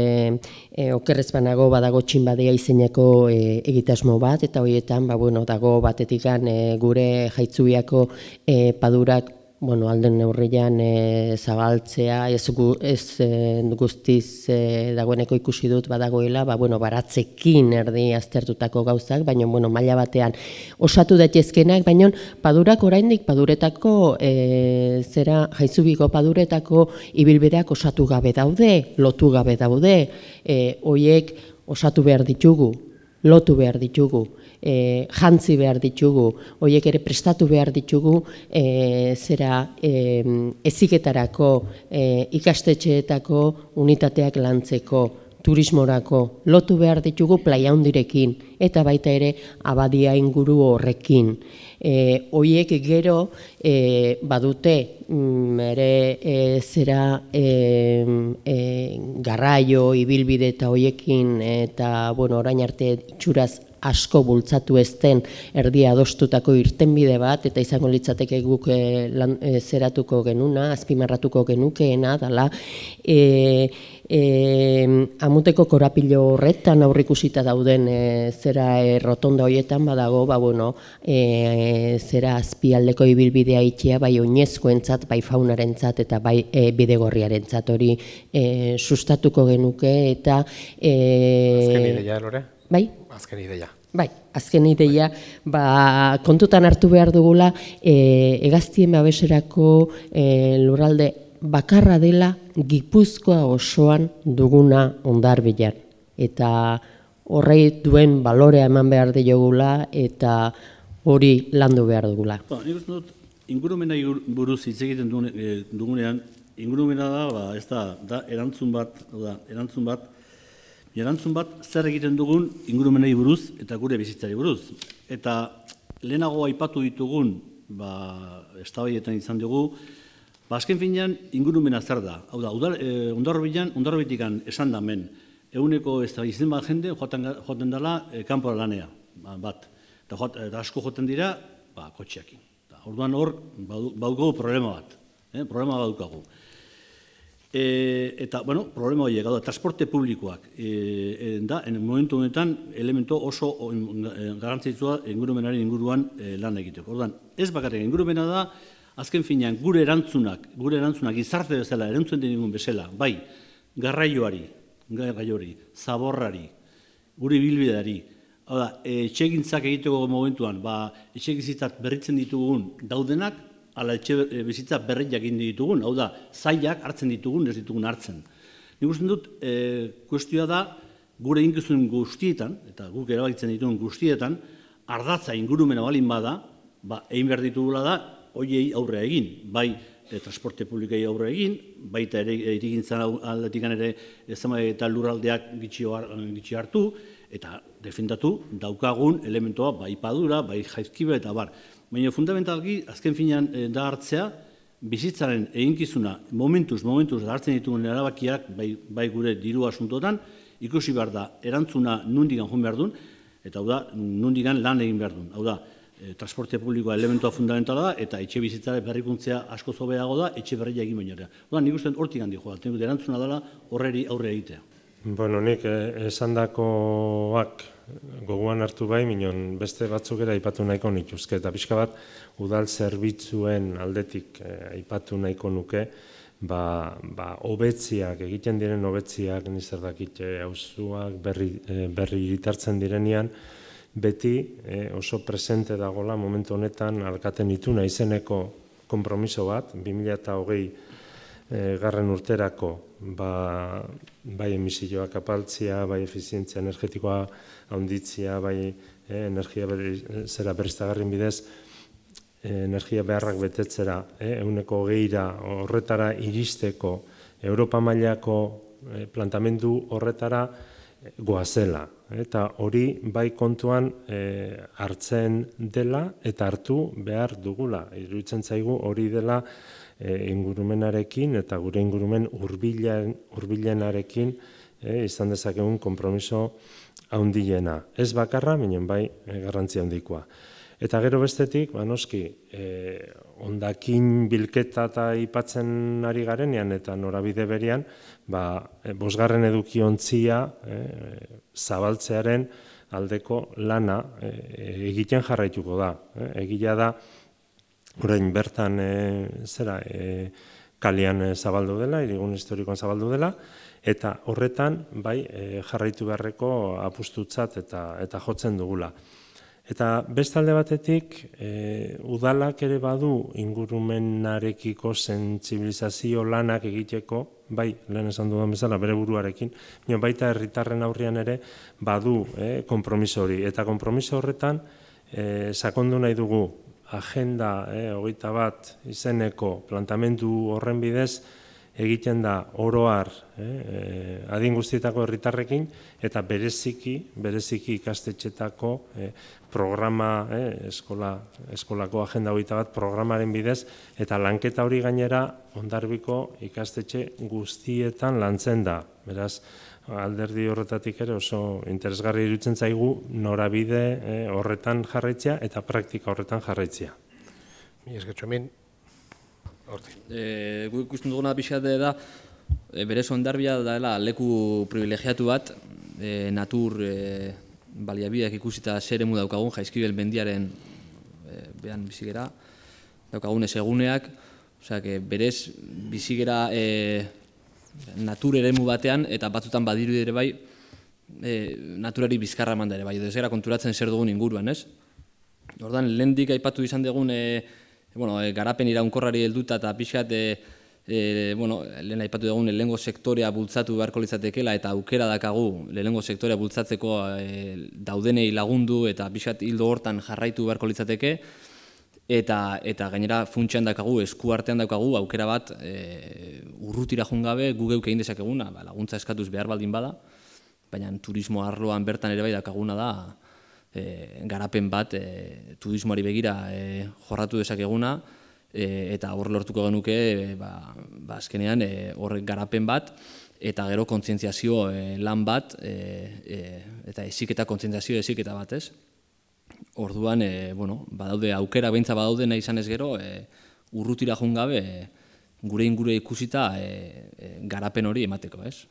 e, okerrez banago badago txinbadea izeneko e, egitasmo bat, eta horietan ba, bueno, dago batetikan e, gure jaitzubiako e, padurak bueno, alden neurrian e, zabaltzea, ez, gu, ez e, guztiz e, dagoeneko ikusi dut badagoela, ba, bueno, baratzekin erdi aztertutako gauzak, baina bueno, maila batean osatu daitezkenak, baina padurak oraindik paduretako e, zera jaizubiko paduretako ibilbereak osatu gabe daude, lotu gabe daude, e, hoiek osatu behar ditugu, lotu behar ditugu e, jantzi behar ditugu, horiek ere prestatu behar ditugu, e, zera e, eziketarako, e, ikastetxeetako unitateak lantzeko, turismorako, lotu behar ditugu hundirekin, eta baita ere abadia inguru horrekin. E, oiek gero e, badute mm, ere e, zera e, e, garraio, ibilbide eta hoiekin eta bueno, orain arte itxuraz asko bultzatu ezten erdi adostutako irtenbide bat eta izango litzateke guk e, lan, e, zeratuko genuna, azpimarratuko genukeena dala e, e, amuteko korapilo horretan aurrikusita dauden e, zera e, rotonda horietan badago ba, bueno, e, zera azpialdeko ibilbidea itxia bai oinezkoentzat, bai faunarentzat eta bai e, bidegorriarentzat hori e, sustatuko genuke eta e, Azken ideia? Bai? Azken ideia. Bai, azken ideia, ba, kontutan hartu behar dugula, e, egaztien babeserako e, lurralde bakarra dela gipuzkoa osoan duguna ondar bilan. Eta horrei duen balorea eman behar diogula eta hori landu behar dugula. Ba, nik uste dut, ingurumena buruz hitz egiten e, dugunean, ingurumena da, ba, ez da, da erantzun bat, da, erantzun bat, Erantzun bat, zer egiten dugun ingurumenei buruz eta gure bizitzari buruz. Eta lehenago aipatu ditugun, ba, estabaietan izan dugu, ba, azken finean ingurumena zer da. Hau da, e, ondarro esan da men, eguneko ez da izen bat jende, joaten, joaten dela e, kanpora lanea, ba, bat. Eta, eta asko joaten dira, ba, kotxeakin. Orduan hor, bauko problema bat, eh? problema bat dukagu. E, eta, bueno, problema horiek, gau transporte publikoak, e, da, en momentu honetan, elemento oso garantzitsua ingurumenaren inguruan e, lan egiteko. Ordan, ez bakarrik ingurumena da, azken finean gure erantzunak, gure erantzunak gizarte bezala, erantzuen denigun bezala, bai, garraioari, garraioari, zaborrari, gure bilbideari, hau da, etxegintzak egiteko momentuan, ba, etxegizitzak berritzen ditugun daudenak, ala etxe e, bizitza berriak egin ditugun, hau da, zaiak hartzen ditugun, ez ditugun hartzen. Nik uste dut, e, kuestioa da, gure inkizun guztietan, eta guk erabakitzen ditugun guztietan, ardatza ingurumena balin bada, ba, egin behar ditugula da, hoiei aurre egin, bai e, transporte publikai aurre egin, baita ere irigintzan aldetik ere ezama eta lurraldeak gitxi hartu, eta defendatu daukagun elementoa bai padura, bai jaizkibe eta bar. Baina fundamentalki, azken finean e, da hartzea, bizitzaren eginkizuna momentuz, momentuz hartzen ditugun erabakiak, bai, bai gure diru asuntotan, ikusi behar da, erantzuna nundigan joan behar duen, eta hau da, nundigan lan egin behar duen. Hau da, e, transporte publikoa elementua fundamentala da, eta etxe bizitzare berrikuntzea asko zobeago da, etxe berria egin baino ere. Oda, nik ustean hortik handi joa, erantzuna dela horreri aurre egitea. Bueno, nik eh, esan goguan hartu bai, minon beste batzuk ere aipatu nahiko nituzke, eta pixka bat udal zerbitzuen aldetik eh, aipatu nahiko nuke, ba, ba obetziak, egiten diren obetziak, nizer dakit, hauzuak berri, berri iritartzen direnean, beti e, oso presente dagola momentu honetan alkaten ituna izeneko konpromiso bat, 2008 e, eh, garren urterako ba, bai emisioak apaltzia, bai efizientzia energetikoa handitzia, bai e, energia zera berriztagarrin bidez, energia beharrak betetzera, e, euneko geira horretara iristeko Europa mailako plantamendu horretara goazela. Eta hori bai kontuan e, hartzen dela eta hartu behar dugula. Iruditzen zaigu hori dela e, ingurumenarekin eta gure ingurumen urbilen, urbilenarekin e, izan dezakegun konpromiso haundiena. Ez bakarra, minen bai e, garrantzia handikoa. Eta gero bestetik, ba noski, eh ondakin bilketa ta aipatzen ari garenean eta norabide berian, ba e, bosgarren edukiontzia, eh zabaltzearen aldeko lana e, egiten jarraituko da. E, egia da orain bertan e, zera e, kalian zabaldu dela, irigun historikoan zabaldu dela, eta horretan bai e, jarraitu beharreko apustutzat eta eta jotzen dugula. Eta bestalde batetik, e, udalak ere badu ingurumenarekiko sentsibilizazio lanak egiteko, bai, lehen esan dudan bezala, bere buruarekin, baina baita herritarren aurrian ere badu e, kompromiso hori. Eta kompromiso horretan, e, sakondu nahi dugu, agenda, e, hogeita bat, izeneko, plantamendu horren bidez, egiten da oroar eh, eh, adin guztietako herritarrekin eta bereziki bereziki ikastetxetako eh, programa eh, eskola, eskolako agenda hogeita bat programaren bidez eta lanketa hori gainera ondarbiko ikastetxe guztietan lantzen da. Beraz, alderdi horretatik ere oso interesgarri irutzen zaigu norabide eh, horretan jarraitzea eta praktika horretan jarraitzea. Mi eskatxo hemen, E, gu ikusten duguna pixat da, e, bere ondarbia dela leku privilegiatu bat, e, natur e, baliabideak ikusita zer emu daukagun, jaizkibel mendiaren e, behan bizigera, daukagun ez eguneak, osea, berez bizigera e, natur ere batean, eta batzutan badiru ere bai, e, naturari bizkarra manda ere bai, edo ez gara konturatzen zer dugun inguruan, ez? Ordan lehendik aipatu izan dugun e, bueno, e, garapen iraunkorrari helduta eta pixkat e, e, bueno, lehen aipatu dugun lehengo sektorea bultzatu beharko litzatekeela eta aukera dakagu lehengo sektorea bultzatzeko e, daudenei lagundu eta pixkat hildo hortan jarraitu beharko litzateke eta eta gainera funtsean dakagu esku artean daukagu aukera bat e, urrutira joan gabe gu geuk egin dezakeguna. Ba, laguntza eskatuz behar baldin bada. Baina turismo arloan bertan ere bai dakaguna da e, garapen bat e, turismoari begira e, jorratu dezakeguna. E, eta hor lortuko genuke e, ba, ba azkenean e, horrek garapen bat eta gero kontzientziazio e, lan bat e, e, eta eziketa kontzientziazio eziketa bat ez. Orduan, e, bueno, badaude aukera beintza badaude nahi izan ez gero, e, urrutira gabe e, gure ingure ikusita e, e, garapen hori emateko, ez?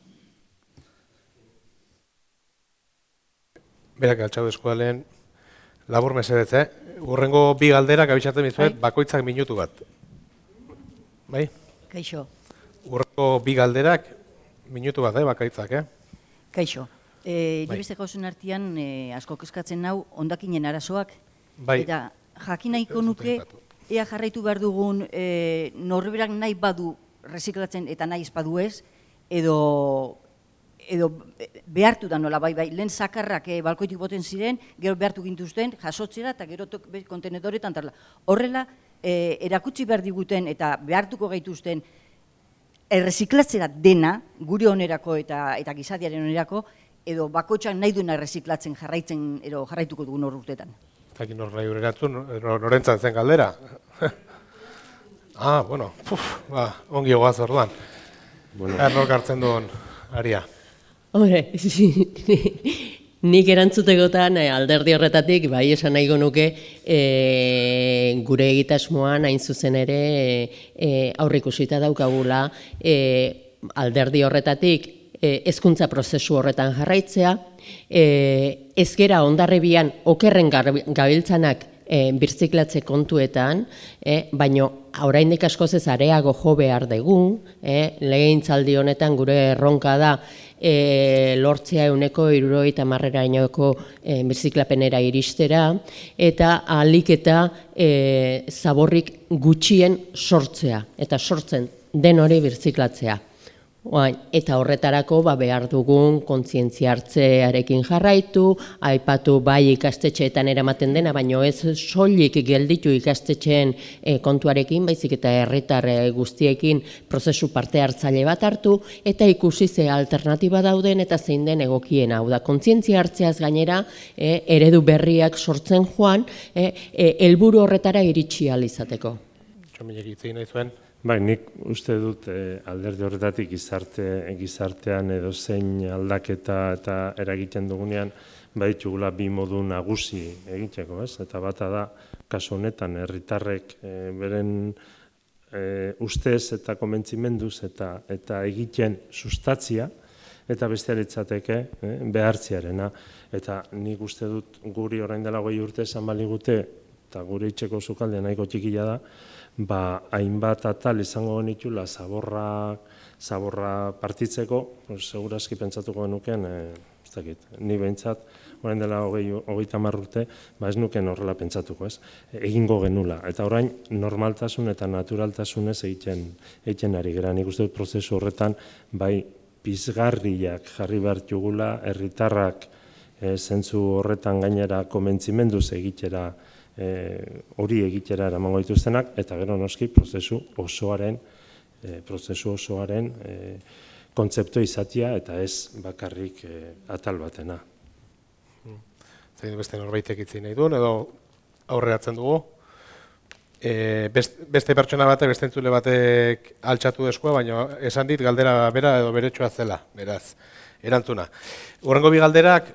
Berak altxau eskualen labur mesedez, eh? Urrengo bi galderak abitzatzen bizuet, bai. bakoitzak minutu bat. Bai? Kaixo, Urreko bi galderak, minutu bat, eh, bakaitzak, eh? kaixo. E, Bai. Beste gauzen artean e, asko kezkatzen nau ondakinen arazoak. Bai. Eta jakin nahiko nuke, ea jarraitu behar dugun e, norberak nahi badu reziklatzen eta nahi ez badu ez, edo edo behartu da nola bai bai, lehen zakarrak e, balkoitik boten ziren, gero behartu gintuzten, jasotzera eta gero kontenedoretan tarla. Horrela, e, erakutsi behar diguten eta behartuko gaituzten erreziklatzera dena, gure onerako eta eta gizadiaren onerako, edo bakotxak nahi duena erreziklatzen jarraitzen, edo jarraituko dugun hor urtetan. Eta egin hor nahi nor- norentzat zen galdera. ah, bueno, puf, ba, ongi hogaz orduan. Bueno. Ernok hartzen duen aria. Hombre, nik erantzutegotan eh, alderdi horretatik, bai esan nahi nuke e, gure egitasmoan hain zuzen ere e, aurrikusita daukagula e, alderdi horretatik hezkuntza prozesu horretan jarraitzea, e, ez gera ondarrebian okerren gabiltzanak e, birziklatze kontuetan, e, baino oraindik askoz ez areago jo behar dugu, e, legegintzaldi honetan gure erronka da e, lortzea euneko irurogeita marrerainoko e, birziklapenera iristera, eta ahalik eta e, zaborrik gutxien sortzea, eta sortzen den hori birziklatzea. Oain, eta horretarako ba, behar dugun kontzientzia hartzearekin jarraitu, aipatu bai ikastetxeetan eramaten dena, baino ez soilik gelditu ikastetxeen e, kontuarekin, baizik eta herritar eh, guztiekin prozesu parte hartzaile bat hartu, eta ikusi ze alternatiba dauden eta zein den egokien hau da. Kontzientzia hartzeaz gainera, e, eredu berriak sortzen joan, e, e, helburu horretara iritsi ahal izateko. Txominek hitz egin nahi zuen. Bai, nik uste dut eh, alderdi horretatik gizarte, gizartean edo zein aldaketa eta eragiten dugunean baditugula bi modu nagusi egiteko, ez? Eta bata da, kasu honetan, herritarrek eh, beren eh, ustez eta konbentzimenduz eta eta egiten sustatzia, eta beste litzateke eh, behartziarena. Eta nik uste dut guri orain dela goi urte esan baligute, eta gure itxeko zukaldea nahiko txikia da, ba, hainbat atal izango genitula zaborra, zaborra partitzeko, pues, segurazki pentsatuko genuken, e, ez dakit, ni behintzat, orain dela hogei, hamar urte, ba ez nuken horrela pentsatuko, ez? Egingo genula. Eta orain normaltasun eta naturaltasunez egiten, egiten ari gara. Nik uste dut prozesu horretan, bai, pizgarriak jarri behar jugula, herritarrak e, zentzu horretan gainera komentzimenduz egitera e, hori egitera eramango dituztenak, eta gero noski prozesu osoaren, e, prozesu osoaren e, kontzeptu izatia eta ez bakarrik e, atal batena. Zein beste norbaitek hitz egin nahi duen, edo aurreratzen dugu. E, best, beste pertsona batek, beste entzule batek altxatu deskua, baina esan dit galdera bera edo beretsua zela, beraz, erantzuna. Horrengo bi galderak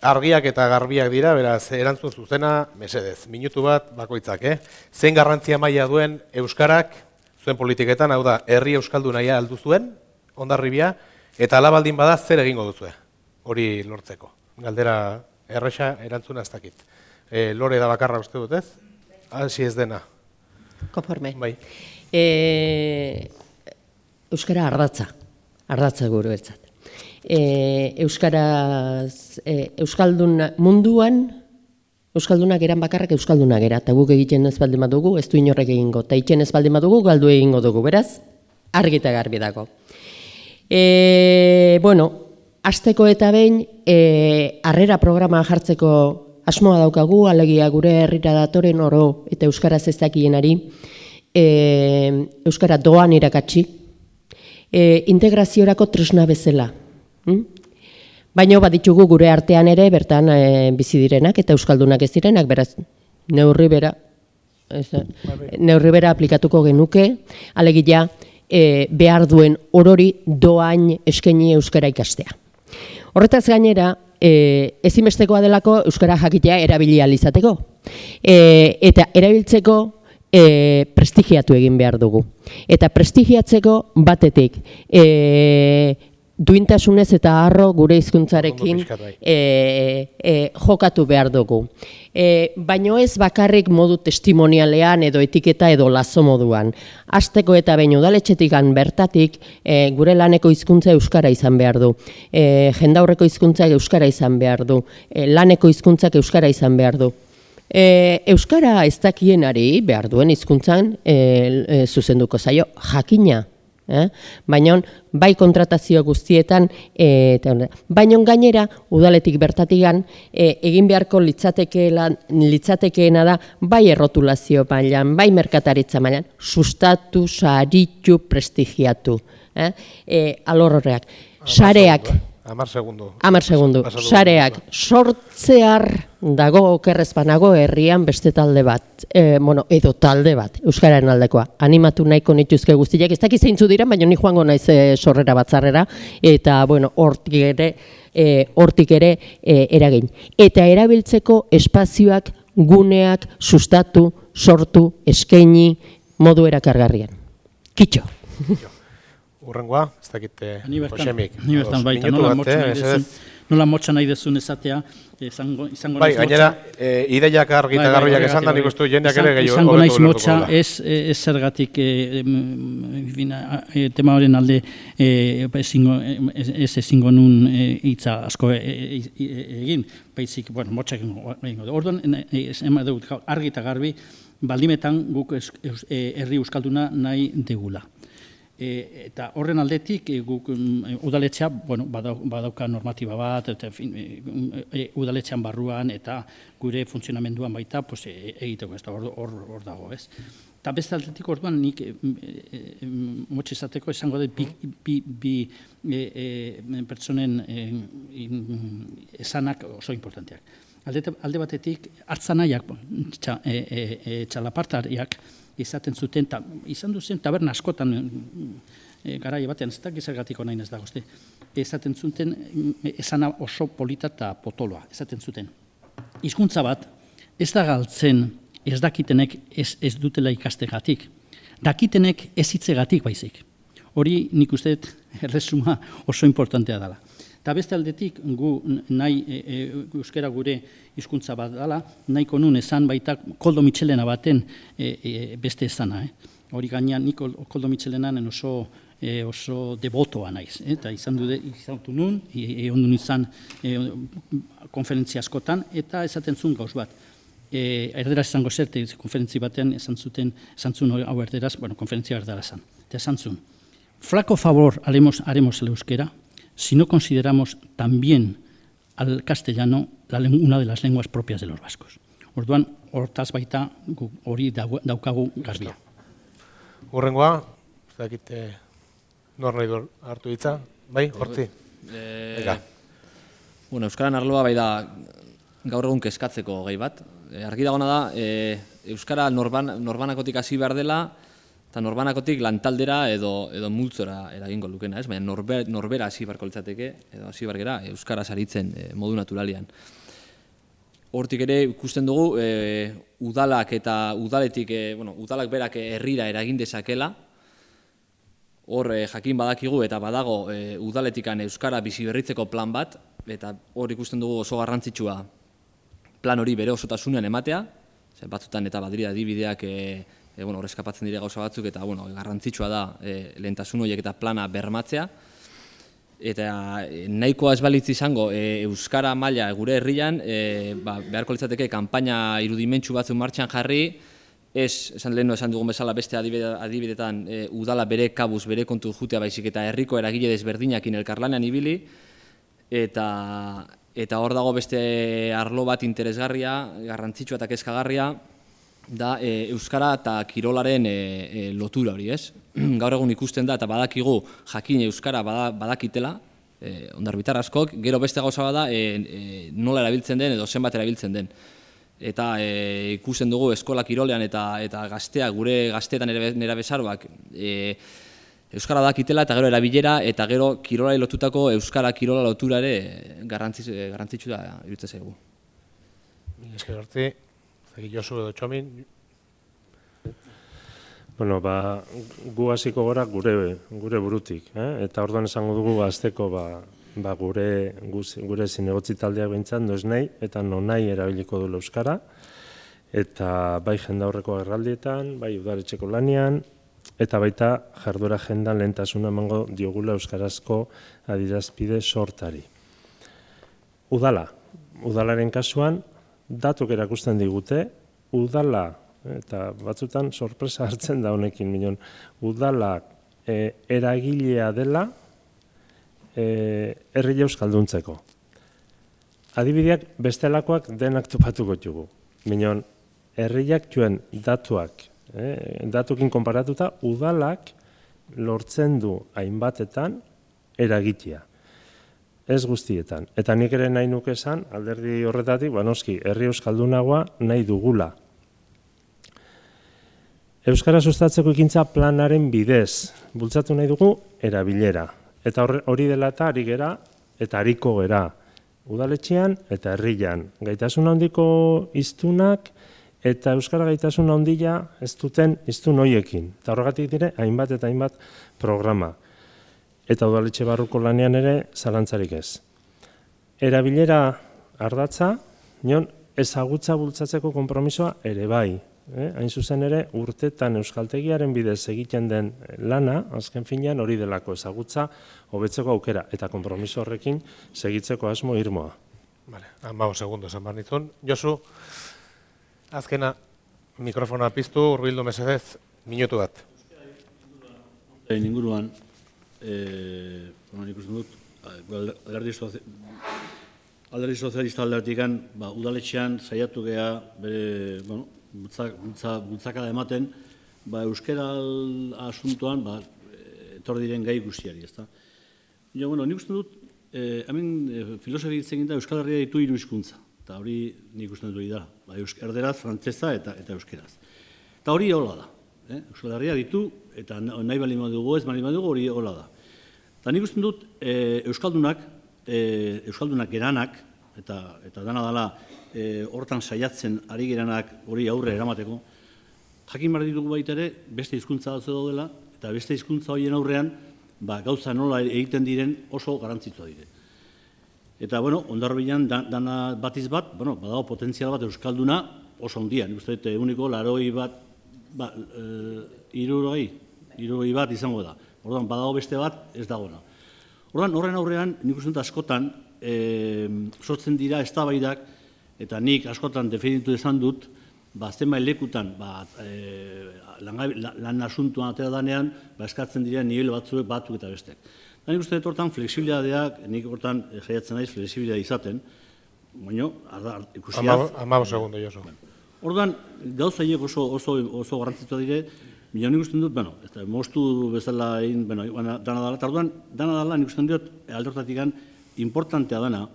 argiak eta garbiak dira, beraz, erantzun zuzena, mesedez, minutu bat bakoitzak, eh? Zein garrantzia maila duen Euskarak, zuen politiketan, hau da, herri Euskaldu naia aldu zuen, ondarribia, eta alabaldin bada zer egingo duzue, hori lortzeko. Galdera erresa erantzuna ez dakit. E, lore da bakarra uste dut, ez? Hasi ez dena. Konforme. Bai. E, Euskara ardatza, ardatza guruetzat. E, Euskaraz, e, Euskaldun munduan, Euskaldunak eran bakarrak Euskaldunak era, eta guk egiten ez baldin badugu, ez du inorrek egingo, eta itxen ez baldin badugu, galdu egingo dugu, beraz, argita garbi dago. E, bueno, asteko eta behin, e, harrera programa jartzeko asmoa daukagu, alegia gure herrira datoren oro eta Euskaraz ez dakienari, e, Euskara doan irakatsi, e, integraziorako tresna bezala. Hm? Baina baditugu gure artean ere bertan e, bizi direnak eta euskaldunak ez direnak, beraz neurri bera ez, neurri bera aplikatuko genuke, alegia e, behar duen orori doain eskaini euskara ikastea. Horretaz gainera, e, ezinbestekoa delako euskara jakitea erabili ahal izateko. E, eta erabiltzeko e, prestigiatu egin behar dugu. Eta prestigiatzeko batetik e, duintasunez eta harro gure hizkuntzarekin e, e, jokatu behar dugu. E, baino ez bakarrik modu testimonialean edo etiketa edo lazo moduan. Asteko eta behin udaletxetikan bertatik e, gure laneko hizkuntza euskara izan behar du. E, jendaurreko hizkuntza euskara izan behar du. E, laneko hizkuntzak euskara izan behar du. E, euskara ez dakienari behar duen hizkuntzan e, e, zuzenduko zaio jakina. Eh? Baina bai kontratazio guztietan, e, baina gainera udaletik bertatigan e, egin beharko litzatekeela, litzatekeena da bai errotulazio mailan, bai merkataritza mailan, sustatu, saritu, prestigiatu. Eh? E, alor horreak. Sareak, Amar segundu. Amar segundu. Sareak, sortzear dago okerrez banago herrian beste talde bat, e, bueno, edo talde bat, Euskararen aldekoa. Animatu nahiko nituzke guztiak, ez dakiz zeintzu dira, baina ni joango naiz e, sorrera batzarrera, eta, bueno, hortik ere, e, hortik ere e, eragin. Eta erabiltzeko espazioak, guneak, sustatu, sortu, eskaini, modu erakargarrian. Kitxo. Urrengoa, ez dakit eh, Ni bertan, Josemik. ni bertan baita, minutu nola bat, motxa eh, nahi dezun, nola motxa nahi dezun esatea, izango, izango Bai, gainera, eh, ideiak argi eta Bai, bai, garbiak horregatik, esan da, bai. nik uste dut jendeak ere gehiago Izango naiz ulertuko motxa, ez, ez zergatik eh, a- e, tema horren alde eh, ez, ez ezingo nun eh, hitza asko e, e, e, egin, baizik, bueno, motxa egingo. egingo du. Orduan, e, ez eman dut argi eta garbi, baldimetan guk e, herri euskalduna nahi degula. E, eta horren aldetik e, guk mm, udaletxea bueno, badau, badauka normatiba bat, eta, fin, e, e, udaletxean barruan eta gure funtzionamenduan baita pues, e, egiteko, ez da, hor, hor, hor dago, ez. Eta beste aldetik orduan nik e, e, motxe izateko esango dut bi, bi, bi e, e, pertsonen esanak oso importanteak. Alde, alde batetik, hartzanaiak, txa, e, txalapartariak, izaten zuten, ta, izan duzen taberna askotan, e, garai batean, ez dakit zergatik nahi ez da, guzti, esaten zuten, mm, esana oso polita eta potoloa, esaten zuten. Hizkuntza bat, ez da galtzen, ez dakitenek ez, ez dutela ikastegatik, dakitenek ez hitzegatik baizik. Hori nik uste erresuma oso importantea dela. Eta beste aldetik, gu nahi e, e, euskera gure hizkuntza bat dela, nahiko nun esan baita koldo mitxelena baten e, e, beste esana. Eh? Hori gainean nik Kol- koldo mitxelenanen oso e, oso debotoa naiz. Eh? Eta izan du izan du nun, e, e, ondun izan e, konferentzia askotan, eta esaten zuen gauz bat. E, erderaz izango zerte, konferentzi batean esan zuten, esan zuen hau erderaz, bueno, konferentzia erderaz zan. Eta esan zuen, flaco favor haremos, haremos euskera si no consideramos también al castellano la, una de las lenguas propias de los vascos. Orduan, hortaz baita hori daukagu garbia. Urrengoa, ez dakit eh, nor nahi hartu hitza, bai, hortzi. Eh, Venga. bueno, Euskaran arloa bai da gaur egun kezkatzeko gai bat. E, argi dagona da, e, Euskara norban, norbanakotik hasi behar dela, eta norbanakotik lantaldera edo, edo multzora eragingo lukena, ez? Baina norber, norbera hasi beharko litzateke, edo hasi behar gera, Euskara saritzen e, modu naturalian. Hortik ere ikusten dugu e, udalak eta udaletik, e, bueno, udalak berak herrira eragin dezakela, hor eh, jakin badakigu eta badago e, udaletikan euskara bizi berritzeko plan bat eta hor ikusten dugu oso garrantzitsua plan hori bere osotasunean ematea, ze batzutan eta badira adibideak e, e, bueno, eskapatzen dira gauza batzuk eta bueno, garrantzitsua da e, lehentasun horiek eta plana bermatzea. Eta e, nahikoa ez balitz izango e, euskara maila gure herrian, e, ba, beharko litzateke kanpaina irudimentsu batzu martxan jarri, ez, esan lehenu esan dugun bezala beste adibide, adibidetan, e, udala bere kabuz, bere kontu jutea baizik eta herriko eragile desberdinakin elkarlanean ibili, eta eta hor dago beste arlo bat interesgarria, garrantzitsua eta kezkagarria, da e, euskara eta kirolaren e, e, lotura hori, ez? Gaur egun ikusten da eta badakigu jakin euskara bada, badakitela, e, ondarbitar askok, gero beste gauza bada e, e, nola erabiltzen den edo zenbat erabiltzen den. Eta e, ikusten dugu eskola kirolean eta eta gazteak, gure gazteetan nera, bezaroak, e, euskara dakitela eta gero erabilera eta gero kirolari lotutako euskara kirola lotura ere garrantzitsu da iruditzen zaigu. Esker zaki Josu edo Txomin. Bueno, ba, gu hasiko gora gure gure burutik, eh? Eta orduan esango dugu asteko ba, ba gure gure zinegotzi taldeak beintzat no nahi eta no nahi erabiliko du euskara eta bai jendaurreko erraldietan, bai udaletxeko lanian eta baita jarduera jendan lehentasuna emango diogula euskarazko adirazpide sortari. Udala, udalaren kasuan datuk erakusten digute udala eta batzutan sorpresa hartzen da honekin minon udala e, eragilea dela e, herri euskalduntzeko. Adibideak bestelakoak denak topatuko dugu. Minon, herriak joen datuak, eh, datukin konparatuta, udalak lortzen du hainbatetan eragitia. Ez guztietan. Eta nik ere nahi nuke esan, alderdi horretatik, ba noski, herri euskaldunagoa nahi dugula. Euskara sustatzeko ikintza planaren bidez, bultzatu nahi dugu, erabilera. Eta hori dela eta ari gera, eta hariko gera. Udaletxean eta herrian. Gaitasun handiko iztunak eta Euskara gaitasun handia ez duten iztun hoiekin. Eta horregatik dire, hainbat eta hainbat programa. Eta udaletxe barruko lanean ere, zalantzarik ez. Erabilera ardatza, nion, ezagutza bultzatzeko konpromisoa ere bai eh, hain zuzen ere urtetan euskaltegiaren bidez egiten den lana, azken finean hori delako ezagutza, hobetzeko aukera eta konpromiso horrekin segitzeko asmo irmoa. Vale, hau segundo esan barnitzun. Josu, azkena mikrofona piztu, urbildu mesedez, minutu bat. Egin inguruan, eh, bueno, ikusten dut, alderdi alderdi sozialista aldertikan, ba, udaletxean saiatu gea, bere, bueno, bultzakada ematen, ba, euskera asuntoan, ba, etor diren gai guztiari, ezta. Jo, bueno, nik uste dut, eh, hemen eh, filosofi ditzen da Euskal Herria ditu hiru hizkuntza, eta hori nik uste dut da, ba, erderaz, frantzesa eta eta euskeraz. Eta hori hola da, eh? Euskal Herria ditu, eta nahi bali dugu ez bali dugu hori hola da. Eta nik dut, eh, Euskaldunak, eh, Euskaldunak eranak, eta, eta dana dela, e, hortan saiatzen ari geranak hori aurre eramateko, jakin behar ditugu baita ere, beste hizkuntza batzu daudela, eta beste hizkuntza horien aurrean, ba, gauza nola egiten diren oso garantzitua dire. Eta, bueno, ondarbilan dana batiz bat, bueno, badago potentzial bat euskalduna oso ondian, uste dut, eguniko laroi bat, ba, e, iruroi, iruroi bat izango da. Orduan, badago beste bat, ez dagona. Orduan, horren aurrean, nik uste dut askotan, e, sortzen dira eztabaidak, eta nik askotan definitu esan dut, ba, zenbait lekutan, ba, e, lan asuntuan atera danean, ba, eskatzen diren nivel batzuek batzuk eta bestek. Da nik uste dut hortan fleksibilidadeak, nik hortan jaiatzen naiz fleksibilidea izaten, baina, ikusiaz... Ama, segundo, Josu. Orduan, gauza oso, oso, oso garrantzitua dire, Baina nik dut, bueno, eta moztu bezala egin, bueno, dana dala, eta dana dala nik uste dut, aldortatik importantea dana,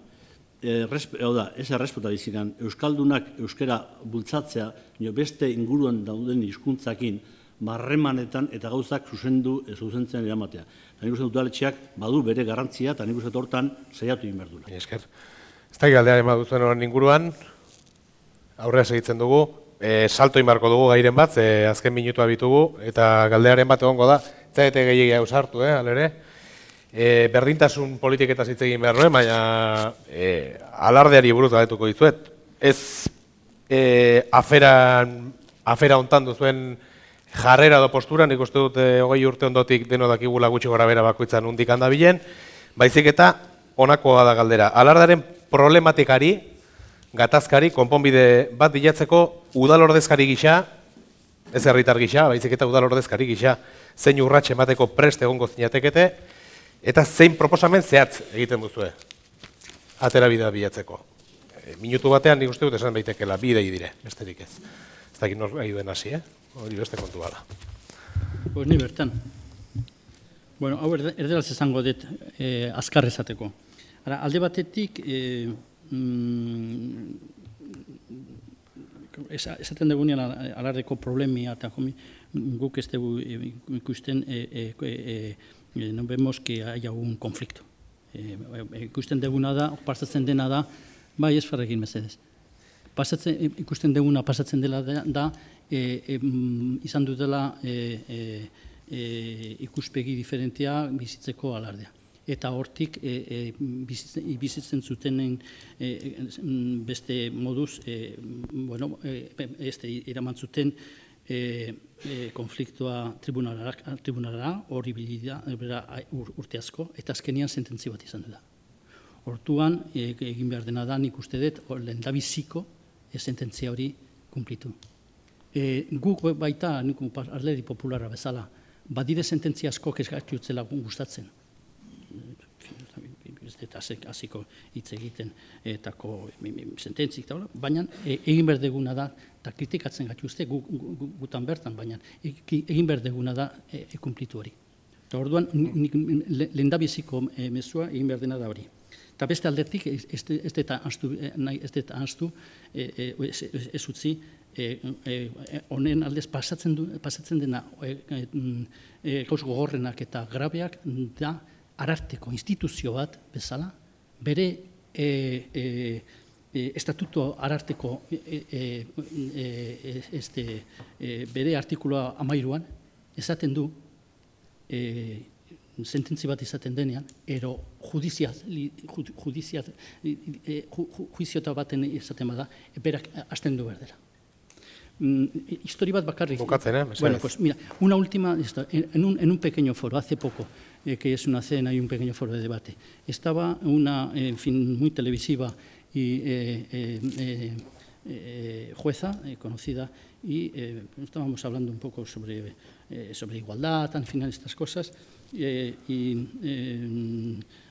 hau da, ez erresputa bizikan, Euskaldunak euskera bultzatzea, nio beste inguruan dauden hizkuntzakin marremanetan eta gauzak zuzendu, zuzentzen eramatea. Eta nik uste dut badu bere garrantzia, eta nik uste hortan saiatu egin berdula. Esker. Ez da galdearen baduzuen horan inguruan, aurrea segitzen dugu, e, salto inbarko dugu gairen bat, e, azken minutua bitugu, eta galdearen bat egongo da, eta eta gehiagia usartu, eh, alere? e, berdintasun politiketaz hitz egin behar nuen, baina e, alardeari buruz galetuko dizuet. Ez e, aferan, afera ontan duzuen jarrera do postura, nik uste dut e, hogei urte ondotik deno dakigula gutxi gora bera bakoitzan undik handa baizik eta honakoa da galdera. Alardaren problematikari, gatazkari, konponbide bat bilatzeko udalordezkari gisa, ez herritar gisa, baizik eta udalordezkari gisa, zein urratxe emateko preste egongo zinatekete, Eta zein proposamen zehatz egiten duzue, atera bidea bilatzeko. E, minutu batean nik uste dut esan daitekela bidei dire, besterik ez. Ez dakit nor gai duen hasi, eh? hori beste kontu bada. Pues ni bertan. Bueno, hau erderaz esango dut eh, azkar ezateko. Ara, alde batetik, eh, mm, esaten dugunean alardeko problemia eta guk ez dugu ikusten eh, eh, eh, eh, no vemos que haya un conflicto. Eh, ikusten deguna da, partatzen dena da, bai ez farrekin mesedez. pasatzen, ikusten duguna pasatzen dela da, da e, izan dutela e, e, e, ikuspegi diferentea bizitzeko alardea. Eta hortik e, e, bizitzen, bizitzen zutenen e, beste moduz, e, bueno, e, este, iraman zuten e, e, konfliktua tribunalara, tribunalara hori bilida ur, urte asko, eta azkenian sententzi bat izan da. Hortuan, e, egin behar dena da, nik uste dut, lehen biziko, e, sententzia hori kumplitu. E, guk baita, nik arledi populara bezala, badire sententzia asko utzela gustatzen. Ez dut hasiko hitz egiten etako sententzik, baina e, egin behar deguna da, eta kritikatzen gatu uste gu, gutan bertan, baina egin behar deguna da e, e, kumplitu hori. Eta orduan, lehen da biziko e, mezua egin behar dena da hori. Eta beste aldetik, ez dut ahaztu, ez dut ahaztu, ez utzi, honen aldez pasatzen, du, pasatzen dena gauz gogorrenak eta grabeak da ararteko instituzio bat bezala, bere e, e, estatuto ararteko e, este, bere artikuloa amairuan, esaten du, sententzi bat izaten denean, ero judiziat, judiziat, juiziota baten izaten bada, berak hasten du berdela. Mm, histori bat bakarrik. Bukatzen, eh? Bueno, pues mira, una última, en un, en un pequeño foro, hace poco, eh, que es una cena y un pequeño foro de debate, estaba una, en fin, muy televisiva y eh, eh, eh, jueza conocida y estábamos hablando un poco sobre, sobre igualdad, al final estas cosas, y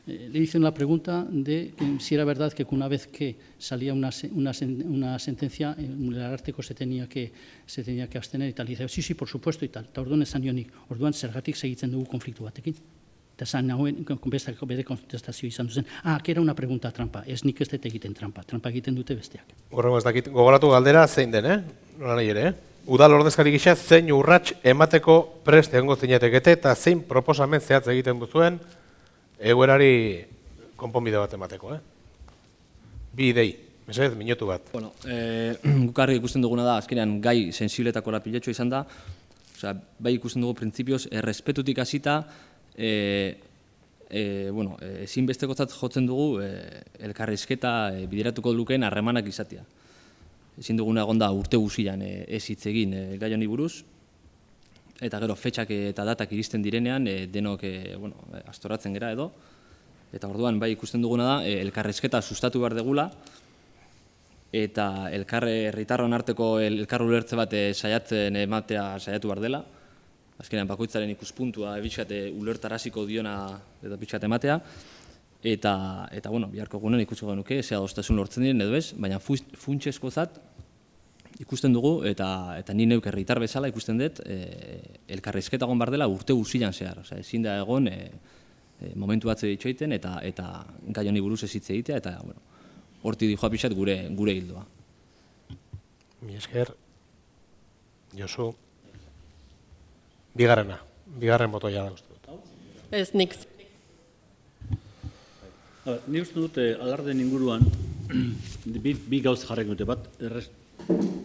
le hice una pregunta de si era verdad que una vez que salía una, una, una sentencia, el Arárteko se tenía, que, se tenía que abstener y tal. Y dice, sí, sí, por supuesto y tal. Eta orduan esan jonik, orduan zergatik segitzen dugu konfliktu batekin. Eta zan nagoen, bestako bere kontestazio izan duzen, ah, que era una pregunta trampa, ez nik ez dut egiten trampa, trampa egiten dute besteak. Gorrengo ez dakit, gogoratu galdera zein den, eh? Nola nahi ere, eh? udal ordezkari gisa zein urrats emateko prest egongo zinetekete eta zein proposamen zehatz egiten duzuen egoerari konponbide bat emateko, eh? Bi idei, mesez, minutu bat. Bueno, eh, gukarri ikusten duguna da, azkenean gai sensibletako lapiletxo izan da, osea, bai ikusten dugu printzipioz, errespetutik hasita, eh, eh, bueno, ezinbesteko jotzen dugu eh, elkarrizketa eh, bideratuko lukeen harremanak izatea. Ezin duguna egon da urte guzian e, ez hitz egin e, gai honi buruz, eta gero fetxak eta datak iristen direnean e, denok e, bueno, astoratzen gera edo, eta orduan bai ikusten duguna da, e, elkarrezketa sustatu behar degula, eta elkarre herritarron arteko elkarru ulertze bat saiatzen ematea saiatu behar dela, azkenean bakoitzaren ikuspuntua ebitxate ulertaraziko diona eta bitxate ematea, eta, eta bueno, biharko gunen ikusi genuke, ze adostasun lortzen diren edo ez, baina funtsezko zat ikusten dugu, eta, eta ni neuk herritar bezala ikusten dut, e, elkarrizketa egon dela urte guzian zehar, Osea, ezin da egon e, e, momentu batze ditxoiten, eta, eta gai honi buruz ez egitea, eta bueno, horti dihoa pixat gure, gure hildoa. Mi esker, Josu, bigarrena, bigarren botoia da uste dut. Ez, nik Ni uste dute alarden inguruan bi, bi gauz jarrek dute bat, errez,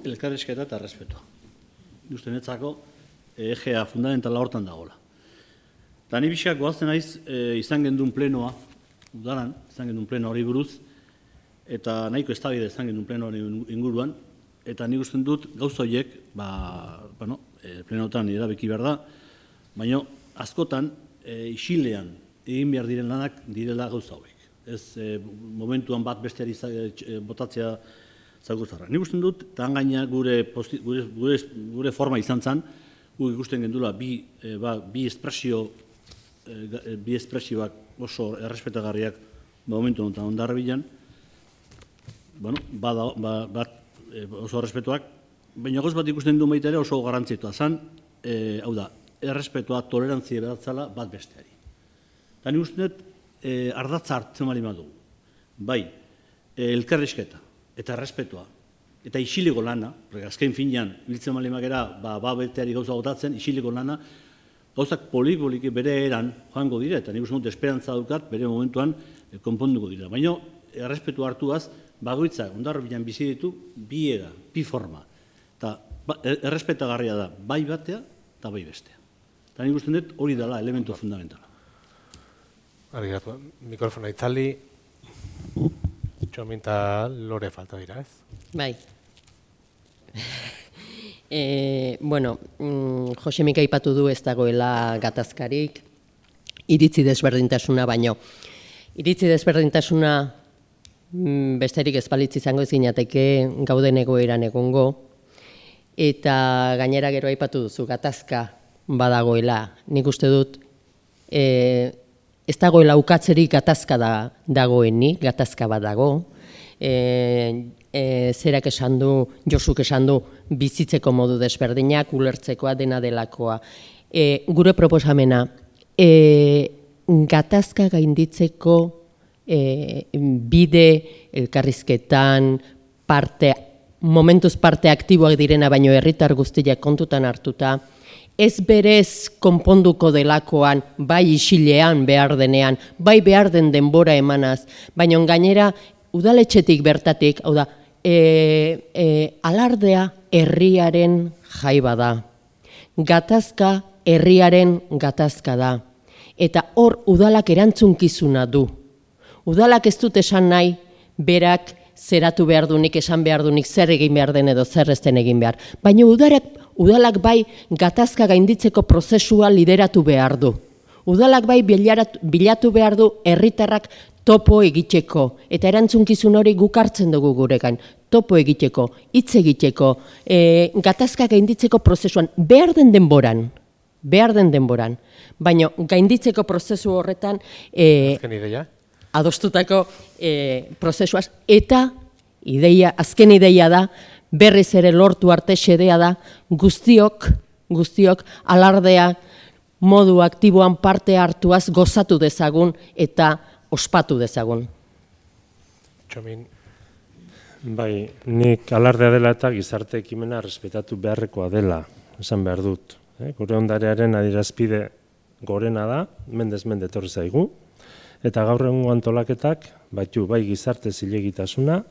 elkarrezketa eta errespetua. Ni uste netzako egea fundamentala hortan dagoela. Eta ni bixak goazten naiz e, izan gendun plenoa, udaran, izan gendun plenoa hori buruz, eta nahiko ez izan gendun plenoa hori inguruan, eta nik uste dut gauza horiek, ba, bueno, e, plenotan irabeki behar da, baina askotan e, isilean egin behar diren lanak direla gauza horiek ez e, momentuan bat besteari e, botatzea zaguzarra. Ni gusten dut, eta gaina gure, gure, gure, gure forma izan zen, guk ikusten gendula bi, e, ba, bi espresio e, bi espresioak oso errespetagarriak momentu honetan ondarra bilan, bueno, bada, ba, bat oso errespetuak, baina goz bat ikusten du baita ere oso garantzitua zen, e, hau da, errespetua tolerantzia bedatzala bat besteari. Eta ni uste dut, e, ardatza hartzen bali madu. Bai, e, elkarrizketa eta errespetua eta isiliko lana, porque azken finean, biltzen bali magera, ba, ba beteari gauza gotatzen, isiliko lana, gauzak polik bere eran joango dira, eta nik uste dut esperantza dukat, bere momentuan e, konponduko dira. Baina, errespetu hartuaz, bagoitzak ondarrobian bizi ditu bi era, bi forma. Eta ba, er- errespetagarria da bai batea eta bai bestea. Eta nik dut hori dela elementu fundamentala. Argi gatu, mikrofona itzali, txomin eta lore falta dira, ez? Bai. e, bueno, mm, Josemik aipatu du ez dagoela gatazkarik, iritzi desberdintasuna baino. Iritzi desberdintasuna mm, besterik ez balitz izango ez ginateke gauden egoeran egongo, eta gainera gero aipatu duzu gatazka badagoela. Nik uste dut, e, ez dagoela ukatzerik gatazka da, dagoenik, gatazka badago. E, e, zerak esan du, Josuk esan du, bizitzeko modu desberdinak, ulertzekoa dena delakoa. E, gure proposamena, e, gatazka gainditzeko e, bide elkarrizketan, parte, momentuz parte aktiboak direna, baino herritar guztiak kontutan hartuta, ez berez konponduko delakoan, bai isilean behar denean, bai behar den denbora emanaz, baina gainera udaletxetik bertatik, hau da, e, e, alardea herriaren jaiba da. Gatazka herriaren gatazka da. Eta hor udalak erantzunkizuna du. Udalak ez dut esan nahi, berak zeratu behar dunik, esan behar dunik, zer egin behar den edo zer ez den egin behar. Baina udalak, udalak bai gatazka gainditzeko prozesua lideratu behar du. Udalak bai bilatu, behar du herritarrak topo egiteko. Eta erantzunkizun hori guk hartzen dugu guregan. Topo egiteko, hitz egiteko, e, gatazka gainditzeko prozesuan, behar den denboran. Behar den denboran. Baina gainditzeko prozesu horretan... E, Azken ideia? Adostutako e, prozesuaz, eta ideia, azken ideia da, berriz ere lortu arte xedea da, guztiok, guztiok, alardea modu aktiboan parte hartuaz gozatu dezagun eta ospatu dezagun. Txomin, Bai, nik alardea dela eta gizarte ekimena respetatu beharrekoa dela, esan behar dut. Eh? Gure ondarearen adierazpide gorena da, mendez mende etorri zaigu, eta gaur egungo antolaketak baitu bai gizarte zilegitasuna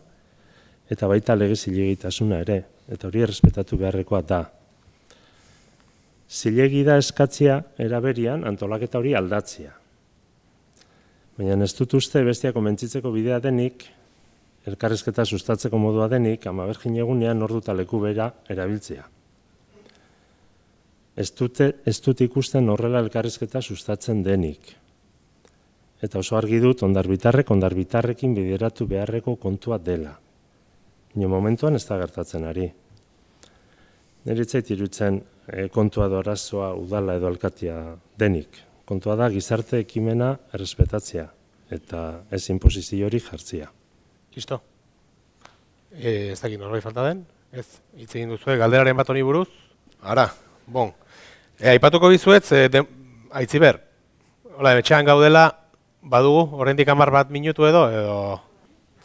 eta baita lege zilegitasuna ere, eta hori errespetatu beharrekoa da. Zilegi da eskatzia eraberian antolaketa hori aldatzea. Baina ez dut uste bestia komentzitzeko bidea denik, elkarrezketa sustatzeko modua denik, ama bergin egunean orduta leku bera erabiltzea. Ez, dute, ez dut ikusten horrela elkarrezketa sustatzen denik. Eta oso argi dut ondarbitarrek ondarbitarrekin bideratu beharreko kontua dela. Nio momentuan ez da gertatzen ari. Neritzait irutzen e, kontua edo arazoa udala edo alkatia denik. Kontua da gizarte ekimena errespetatzea eta ez inposizio hori jartzia. listo. E, ez dakit norbait falta den? Ez, hitz egin duzue, galderaren bat honi buruz? Ara, bon. E, aipatuko bizuetz, e, de, aitziber, hola, etxean gaudela, badugu, oraindik hamar bat minutu edo, edo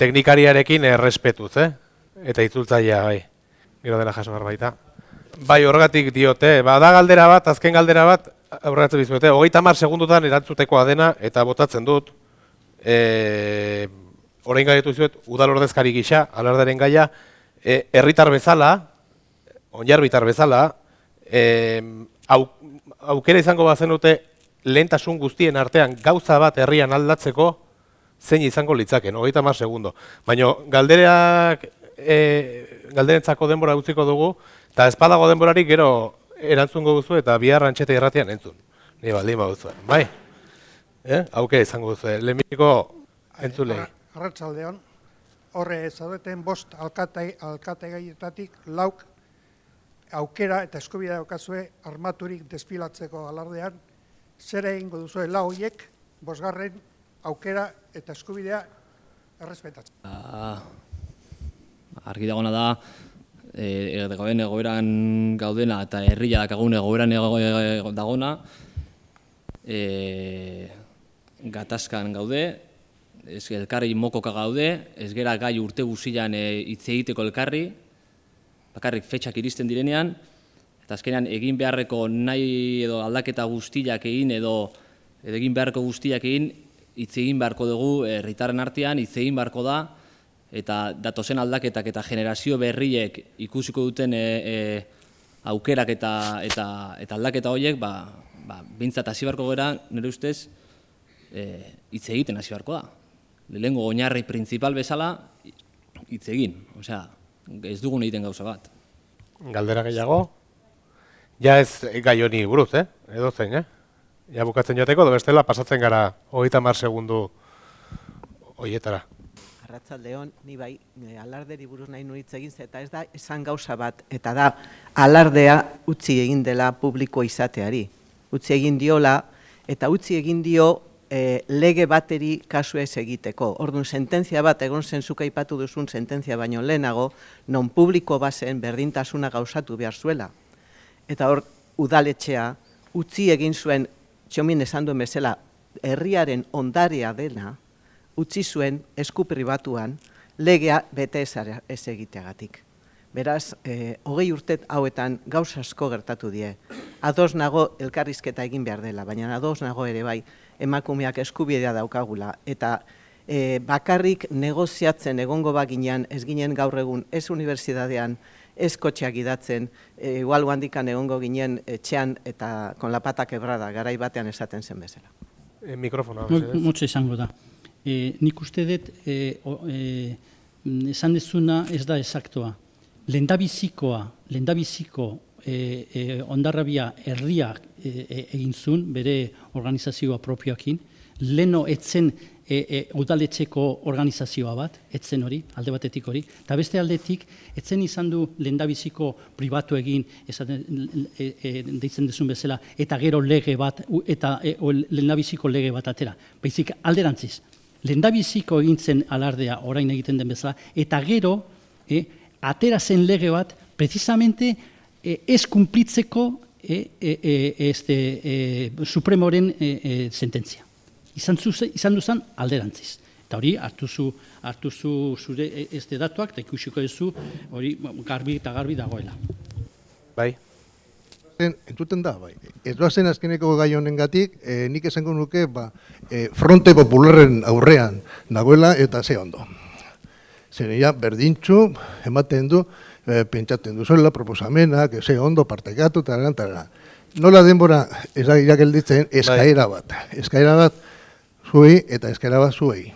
teknikariarekin errespetuz, eh? Eta itzultzailea, bai. Gero dela jaso baita. Bai, horregatik diote, bada galdera bat, azken galdera bat, aurreratzen bizuete, hogeita hamar segundutan erantzutekoa dena, eta botatzen dut, e, orain gaitu zuet, udal ordezkari gisa, alardaren gaia, e, herritar bezala, onjarbitar bezala, e, au, aukera izango bazenute lehentasun guztien artean gauza bat herrian aldatzeko, zein izango litzaken, hogeita hamar segundo. Baina galdereak, e, galderentzako denbora utziko dugu, eta espadago denborarik gero erantzungo duzu eta bihar antxeta irratian entzun. Ni baldin baduzuen, bai? Eh? Aukera izango duzu, lehenbiko entzulei. Arratsaldeon, horre zaudeten bost alkate, alkate gaietatik lauk aukera eta eskubidea daukazue armaturik desfilatzeko alardean, zer egingo duzue lau horiek, bosgarren aukera eta eskubidea errespetatzen. Ah, argi dagona da, e, gauden egoeran gaudena eta herria dakagun egoeran ego, ego, dagona, e, gatazkan gaude, ez elkarri mokoka gaude, ez gera gai urte guzian e, hitz egiteko elkarri, bakarrik fetxak iristen direnean, eta azkenean egin beharreko nahi edo aldaketa guztiak egin edo, edo egin beharreko guztiak egin, hitz egin beharko dugu herritarren artean, hitz egin beharko da, eta datozen aldaketak eta generazio berriek ikusiko duten e, e, aukerak eta, eta, eta aldaketa horiek, ba, ba, bintzat hasi barko gara, nire ustez, e, hitz egiten hasi barko da. Lehengo oinarri principal bezala, hitz egin. Osea, ez dugun egiten gauza bat. Galdera gehiago? Ja ez gai honi buruz, eh? Edo zein, eh? Ja bukatzen joateko, do bestela pasatzen gara hogeita mar segundu hoietara. Arratzaldeon, ni bai, e, alarderi buruz nahi nuritz egin eta ez da esan gauza bat, eta da alardea utzi egin dela publiko izateari. Utzi egin diola, eta utzi egin dio e, lege bateri kasu ez egiteko. Orduan, sententzia bat, egon zen zuka ipatu duzun sententzia baino lehenago, non publiko bazen berdintasuna gauzatu behar zuela. Eta hor, udaletxea, utzi egin zuen, txomin esan duen bezala, herriaren ondarea dena, utzi zuen esku pribatuan legea bete ez egiteagatik. Beraz, e, hogei urtet hauetan gauz asko gertatu die. Ados nago elkarrizketa egin behar dela, baina ados nago ere bai emakumeak eskubidea daukagula. Eta e, bakarrik negoziatzen egongo baginean ez ginen gaur egun ez unibertsitatean, ez kotxeak idatzen, e, igual handikan egongo ginen etxean eta kon lapata kebrada, garai batean esaten zen bezala. E, mikrofona. Motxe izango da. E, nik uste dut, e, e, esan dezuna ez da esaktoa. Lendabizikoa, lendabiziko e, e, ondarrabia herriak e, e, egin zuen, bere organizazioa propioakin, leno etzen e, e, udaletxeko organizazioa bat, etzen hori, alde batetik hori, eta beste aldetik, etzen izan du lendabiziko pribatu egin, esaten, e, e, deitzen dezun bezala, eta gero lege bat, eta e, lendabiziko lege bat atera. Baizik alderantziz, lendabiziko egintzen alardea orain egiten den bezala, eta gero, e, atera zen lege bat, precisamente, e, ez kumplitzeko e, e, e, este, e, supremoren e, e, sententzia izan, zuze, izan duzan alderantziz. Eta hori, hartuzu, hartuzu zure e, este datuak, eta ikusiko duzu hori garbi eta garbi dagoela. Bai. Entzuten da, bai. Ez zen azkeneko gai honen gatik, e, nik esango nuke, ba, e, fronte popularren aurrean nagoela eta ze ondo. Zerea, berdintxu, ematen du, e, pentsaten duzuela, proposamenak, ze ondo, partekatu, eta gara, Nola denbora, ez da irakelditzen, eskaera bai. bat. Eskaera bat, zuei eta eskera bat zuei.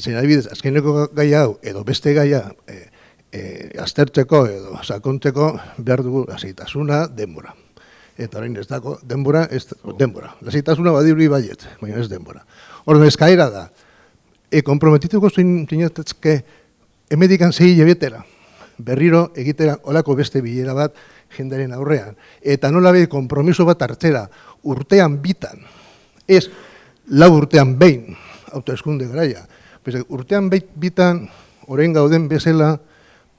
Zein adibidez, azkeneko gai hau, edo beste gaia, e, e, aztertzeko edo sakontzeko behar dugu lasaitasuna denbora. Eta orain ez dago, denbora, ez denbora. Lasaitasuna badirri baiet, baina ez denbora. Horren eskaira da, e, komprometituko zuen zinetetzke, emedikan zei jebetera, berriro egitera olako beste bilera bat jendaren aurrean. Eta nola be, kompromiso bat hartzera, urtean bitan, ez, lau urtean behin, autoeskunde garaia. Bese, urtean behin bitan, orain gauden bezala,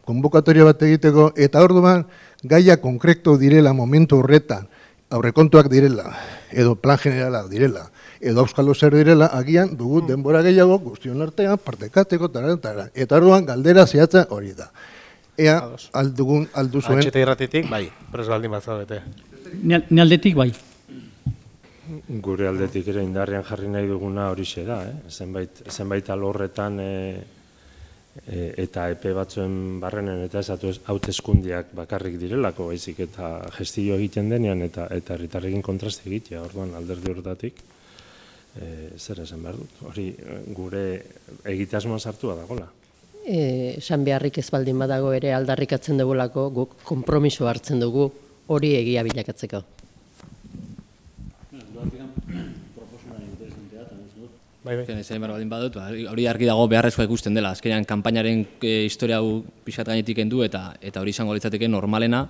konbokatoria bat egiteko, eta orduan gaia konkreto direla momentu horretan, aurrekontuak direla, edo plan generala direla, edo auskalo zer direla, agian dugu mm. denbora gehiago guztion artean, partekateko, tara, tara. eta orduan galdera zehatza hori da. Ea, aldugun, alduzuen... Atxeta irratitik, bai, pres baldin bat zaudete. Ni aldetik, bai gure aldetik ere indarrean jarri nahi duguna hori da, eh? zenbait, zenbait alorretan e, e, eta epe batzuen barrenen eta esatu hauteskundiak bakarrik direlako, baizik eta gestio egiten denean eta eta herritarrekin kontraste egitea, orduan alderdi horretatik e, zer esan behar dut, hori gure egitasmoa sartua dagola. E, esan beharrik ez baldin badago ere aldarrikatzen dugulako, guk kompromiso hartzen dugu hori egia bilakatzeko. Bai, bai. Zen baldin badut, ba, hori argi dago beharrezkoa ikusten dela. Azkenean kanpainaren e, historia hau pixat gainetik endu eta eta hori izango litzateke normalena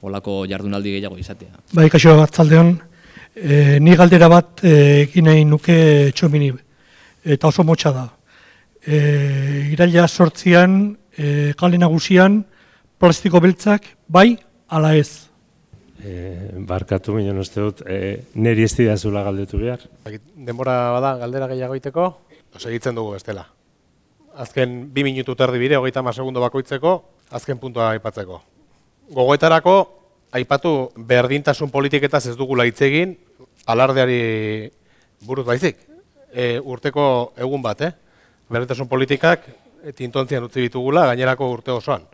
olako jardunaldi gehiago izatea. Bai, kaixo batzaldeon, e, ni galdera bat e, egin nahi nuke txomini eta oso motxa da. E, iraila sortzian, e, kale nagusian, plastiko beltzak, bai, ala ez e, barkatu minen uste dut, e, neri ez didazula galdetu behar. Denbora bada, galdera gehiago iteko, segitzen dugu bestela. Azken bi minutu terdi bide, hogeita ma segundo bakoitzeko, azken puntua aipatzeko. Gogoetarako, aipatu berdintasun politiketaz ez dugula hitz egin, alardeari buruz baizik. E, urteko egun bat, eh? Berdintasun politikak tintontzian utzi bitugula gainerako urte osoan.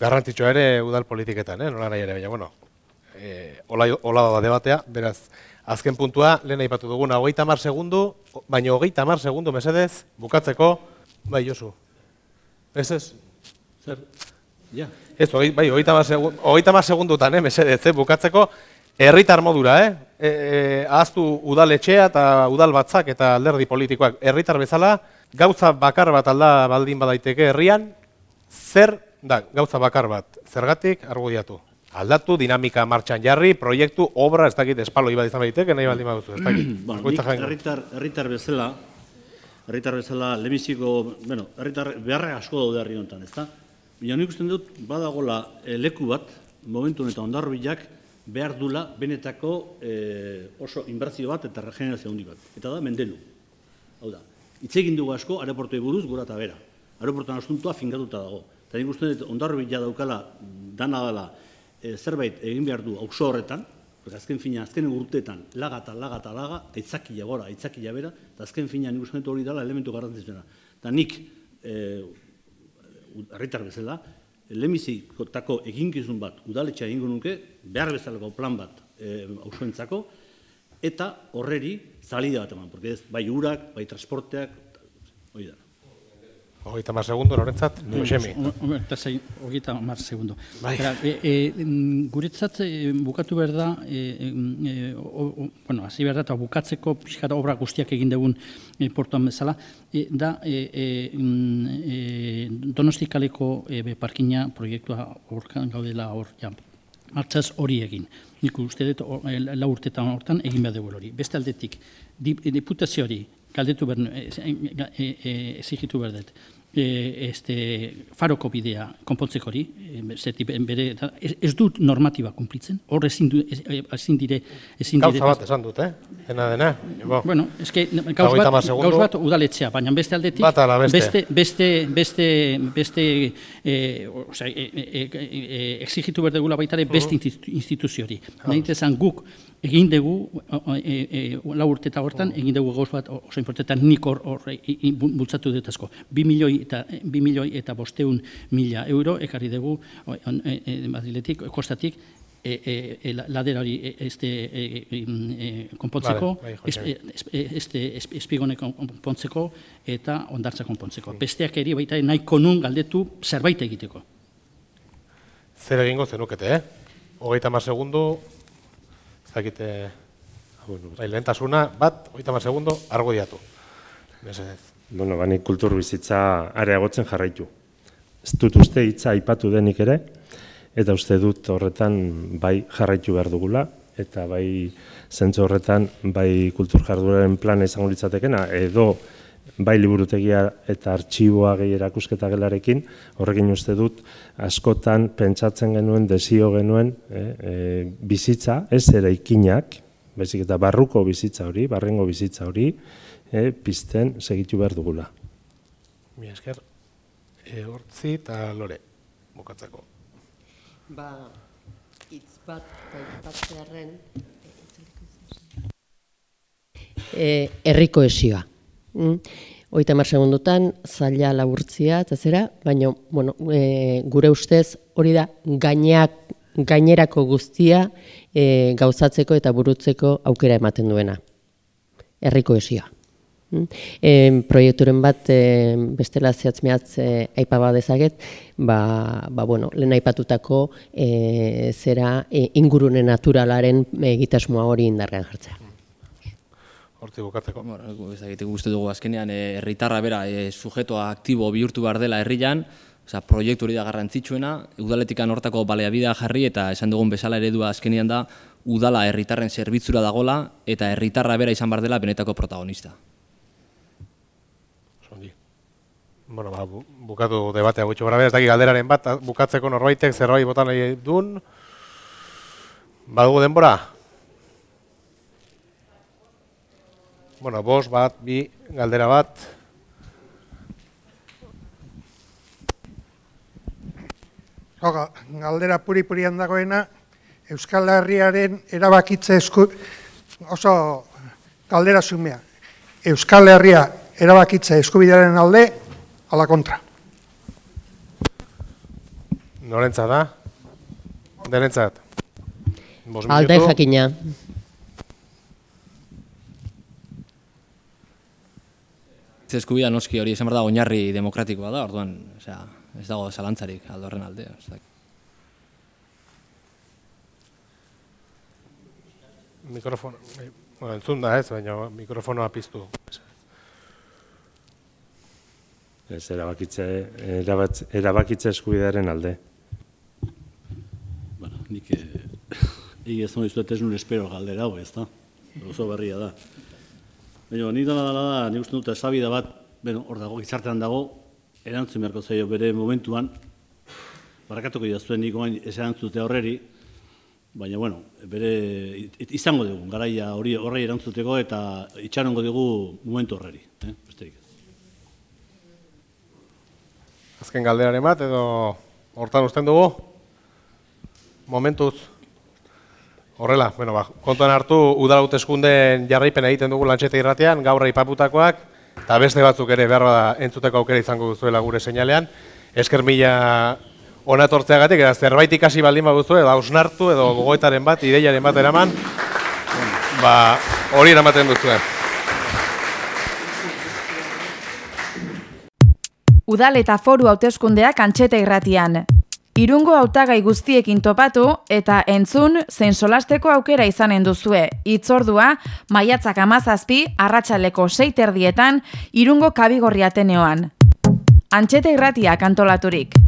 Garrantzitsua ere udal politiketan, eh? nola nahi ere, baina, bueno, e, hola, hola da debatea, beraz, azken puntua, lehen aipatu duguna, hogeita mar segundu, baina hogeita mar segundu mesedez, bukatzeko, bai, Josu. Ez ez? Zer? Ja. Ez, hogei, bai, hogeita mar, segundu, hogeita mar segundutan, eh, mesedez, eh, bukatzeko, herritar modura, eh? E, e, ahaztu udaletxea eta udal batzak eta alderdi politikoak. Herritar bezala, gauza bakar bat alda baldin badaiteke herrian, zer da gauza bakar bat, zergatik argudiatu. Aldatu, dinamika martxan jarri, proiektu, obra, ez dakit, espalo iba izan daiteke, nahi baldin baduzu, ez dakit. bueno, nik herritar, herritar bezala, herritar bezala, lebiziko, bueno, herritar beharra asko daude herri honetan, ezta? Baina nik usten dut, badagola e, leku bat, momentu honetan ondarrobilak, behar dula benetako e, oso inbertzio bat eta regenerazio handi bat. Eta da, mendelu. Hau da, hitz egin dugu asko, aeroportu buruz gura eta bera. Aeroportuan asuntua fingatuta dago. Eta nik uste dut, ondarrobila daukala, dana dela, e, zerbait egin behar du auzo horretan, azken fina, azken urteetan, laga eta laga eta laga, aitzakila gora, aitzakila bera, eta azken fina nik dut hori dela elementu garrantzitsuna. Eta nik, e, herritar bezala, lemizikotako eginkizun bat udaletxea egingo nuke, behar bezalako plan bat e, eta horreri salida bat eman, porque ez, bai urak, bai transporteak, hori da. Hogeita mar segundo, norentzat, Josemi. Hogeita mar segundo. Bai. E, e, guretzat e, bukatu behar da, e, e, o, bueno, hasi behar da, eta bukatzeko pixkara obra guztiak egin dugun e, portuan bezala, e, da e, e, e, donostikaleko e, parkina proiektua horkan gaudela hor, ja, martxaz hori egin. Nik uste dut, lau urtetan hortan egin behar dugu hori. Beste aldetik, diputazio hori, galdetu behar, ezigitu behar dut e, este, faroko bidea konpontzeko hori, e, bere, ez, ez dut normatiba kumplitzen, hor ezin, du, ezin dire... Ezin Gauza bat esan dut, eh? Dena, dena. Bo. Bueno, eske, gauz bat, gauz bat udaletzea, baina beste aldetik, beste. beste, beste, beste, e, osea, e, e, e, exigitu berdegula baitare beste instituziori. Uh -huh. guk egin dugu, e, e, lau urte eta hortan, egin dugu gauz bat oso importantean nik hor, hor bultzatu dut asko. Bi milioi eta, bi milioi eta bosteun mila euro, ekarri dugu, e, e, Madriletik, kostatik, e, e, e, ladera hori este e, e, konpontzeko, vale, bai, este espigone konpontzeko eta ondartza konpontzeko. Besteak eri baita nahiko nun galdetu zerbait egiteko. Zer egingo zenukete, eh? Hogeita mar segundu, zakite, ah, bueno, bai, lehentasuna, bat, hogeita mar segundu, argo diatu. Bueno, bani kultur bizitza areagotzen jarraitu. Ez dut uste hitza aipatu denik ere, eta uste dut horretan bai jarraitu behar dugula, eta bai zentzu horretan bai kultur jarduraren plan izango litzatekena, edo bai liburutegia eta artxiboa gehi erakusketa gelarekin, horrekin uste dut askotan pentsatzen genuen, desio genuen e, e, bizitza, ez ere ikinak, baizik eta barruko bizitza hori, barrengo bizitza hori, e, pizten segitu behar dugula. Mi esker, e, hortzi eta lore, bukatzeko. Ba, hitz bat, batzearen, e, erriko esioa. Mm. Oita mar segundotan, zaila laburtzia, eta zera, baina bueno, e, gure ustez hori da gaineak, gainerako guztia e, gauzatzeko eta burutzeko aukera ematen duena. Herriko esioa. Mm. E, proiekturen bat e, bestela zehatz mehatz e, aipaba dezaget, ba, ba, bueno, lehen aipatutako e, zera e, ingurune naturalaren egitasmoa hori indarrean jartzea horti bukatzeko. Bueno, ez guzti dugu azkenean eh, herritarra bera e, sujetoa aktibo bihurtu behar dela herrian, Osa, proiektu hori da garrantzitsuena, udaletikan hortako baleabidea jarri eta esan dugun bezala eredua azkenean da udala herritarren zerbitzura dagola eta herritarra bera izan bar dela benetako protagonista. Sondi. Bueno, ba, bukatu debatea gutxo gara ez daki galderaren bat, bukatzeko norbaitek zerbait botan duen. Badugu denbora? Bueno, bos bat, bi, galdera bat. Hoga, galdera puri-purian dagoena, Euskal Herriaren erabakitze esku, oso galdera zumea. Euskal Herria erabakitze eskubidearen alde, ala kontra. Norentza da? Denentzat? Bost Alde jakina. Hitz eskubidea noski hori esan behar da oinarri demokratikoa da, orduan, osea, ez dago zalantzarik aldo horren alde. Osea, Mikrofono, bai, bueno, entzun da ez, baina mikrofonoa piztu. Ez erabakitze, erabatz, erabakitze eskubidearen alde. Bueno, nik eh, egia ez nun espero galdera hau, ez da? Oso berria da. Baina, nik dala dala da, nik uste dut esabida bat, bueno, hor dago, gizartean dago, erantzun beharko zaio bere momentuan, barakatuko jaztuen nik oain ez erantzute horreri, baina, bueno, bere, izango dugu, garaia hori horrei erantzuteko eta itxarongo dugu momentu horreri, eh? besterik. Azken galderaren bat, edo hortan usten dugu? Momentuz. Horrela, bueno, ba, kontuan hartu, udala hauteskunden jarraipen egiten dugu lantxeta irratean, gaur aipaputakoak, eta beste batzuk ere behar bada entzuteko aukera izango duzuela gure seinalean. Esker mila ona etortzeagatik, eta zerbait ikasi baldin baduzu, edo hausnartu, edo gogoetaren bat, ideiaren bat eraman, ba, hori eramaten duzuen. Udal eta foru hauteskundeak antxeta irratian. Irungo hautagai guztiekin topatu eta entzun zein solasteko aukera izanen duzue. Itzordua, maiatzak amazazpi, arratsaleko seiterdietan, irungo kabigorri ateneoan. Antxeta irratiak antolaturik.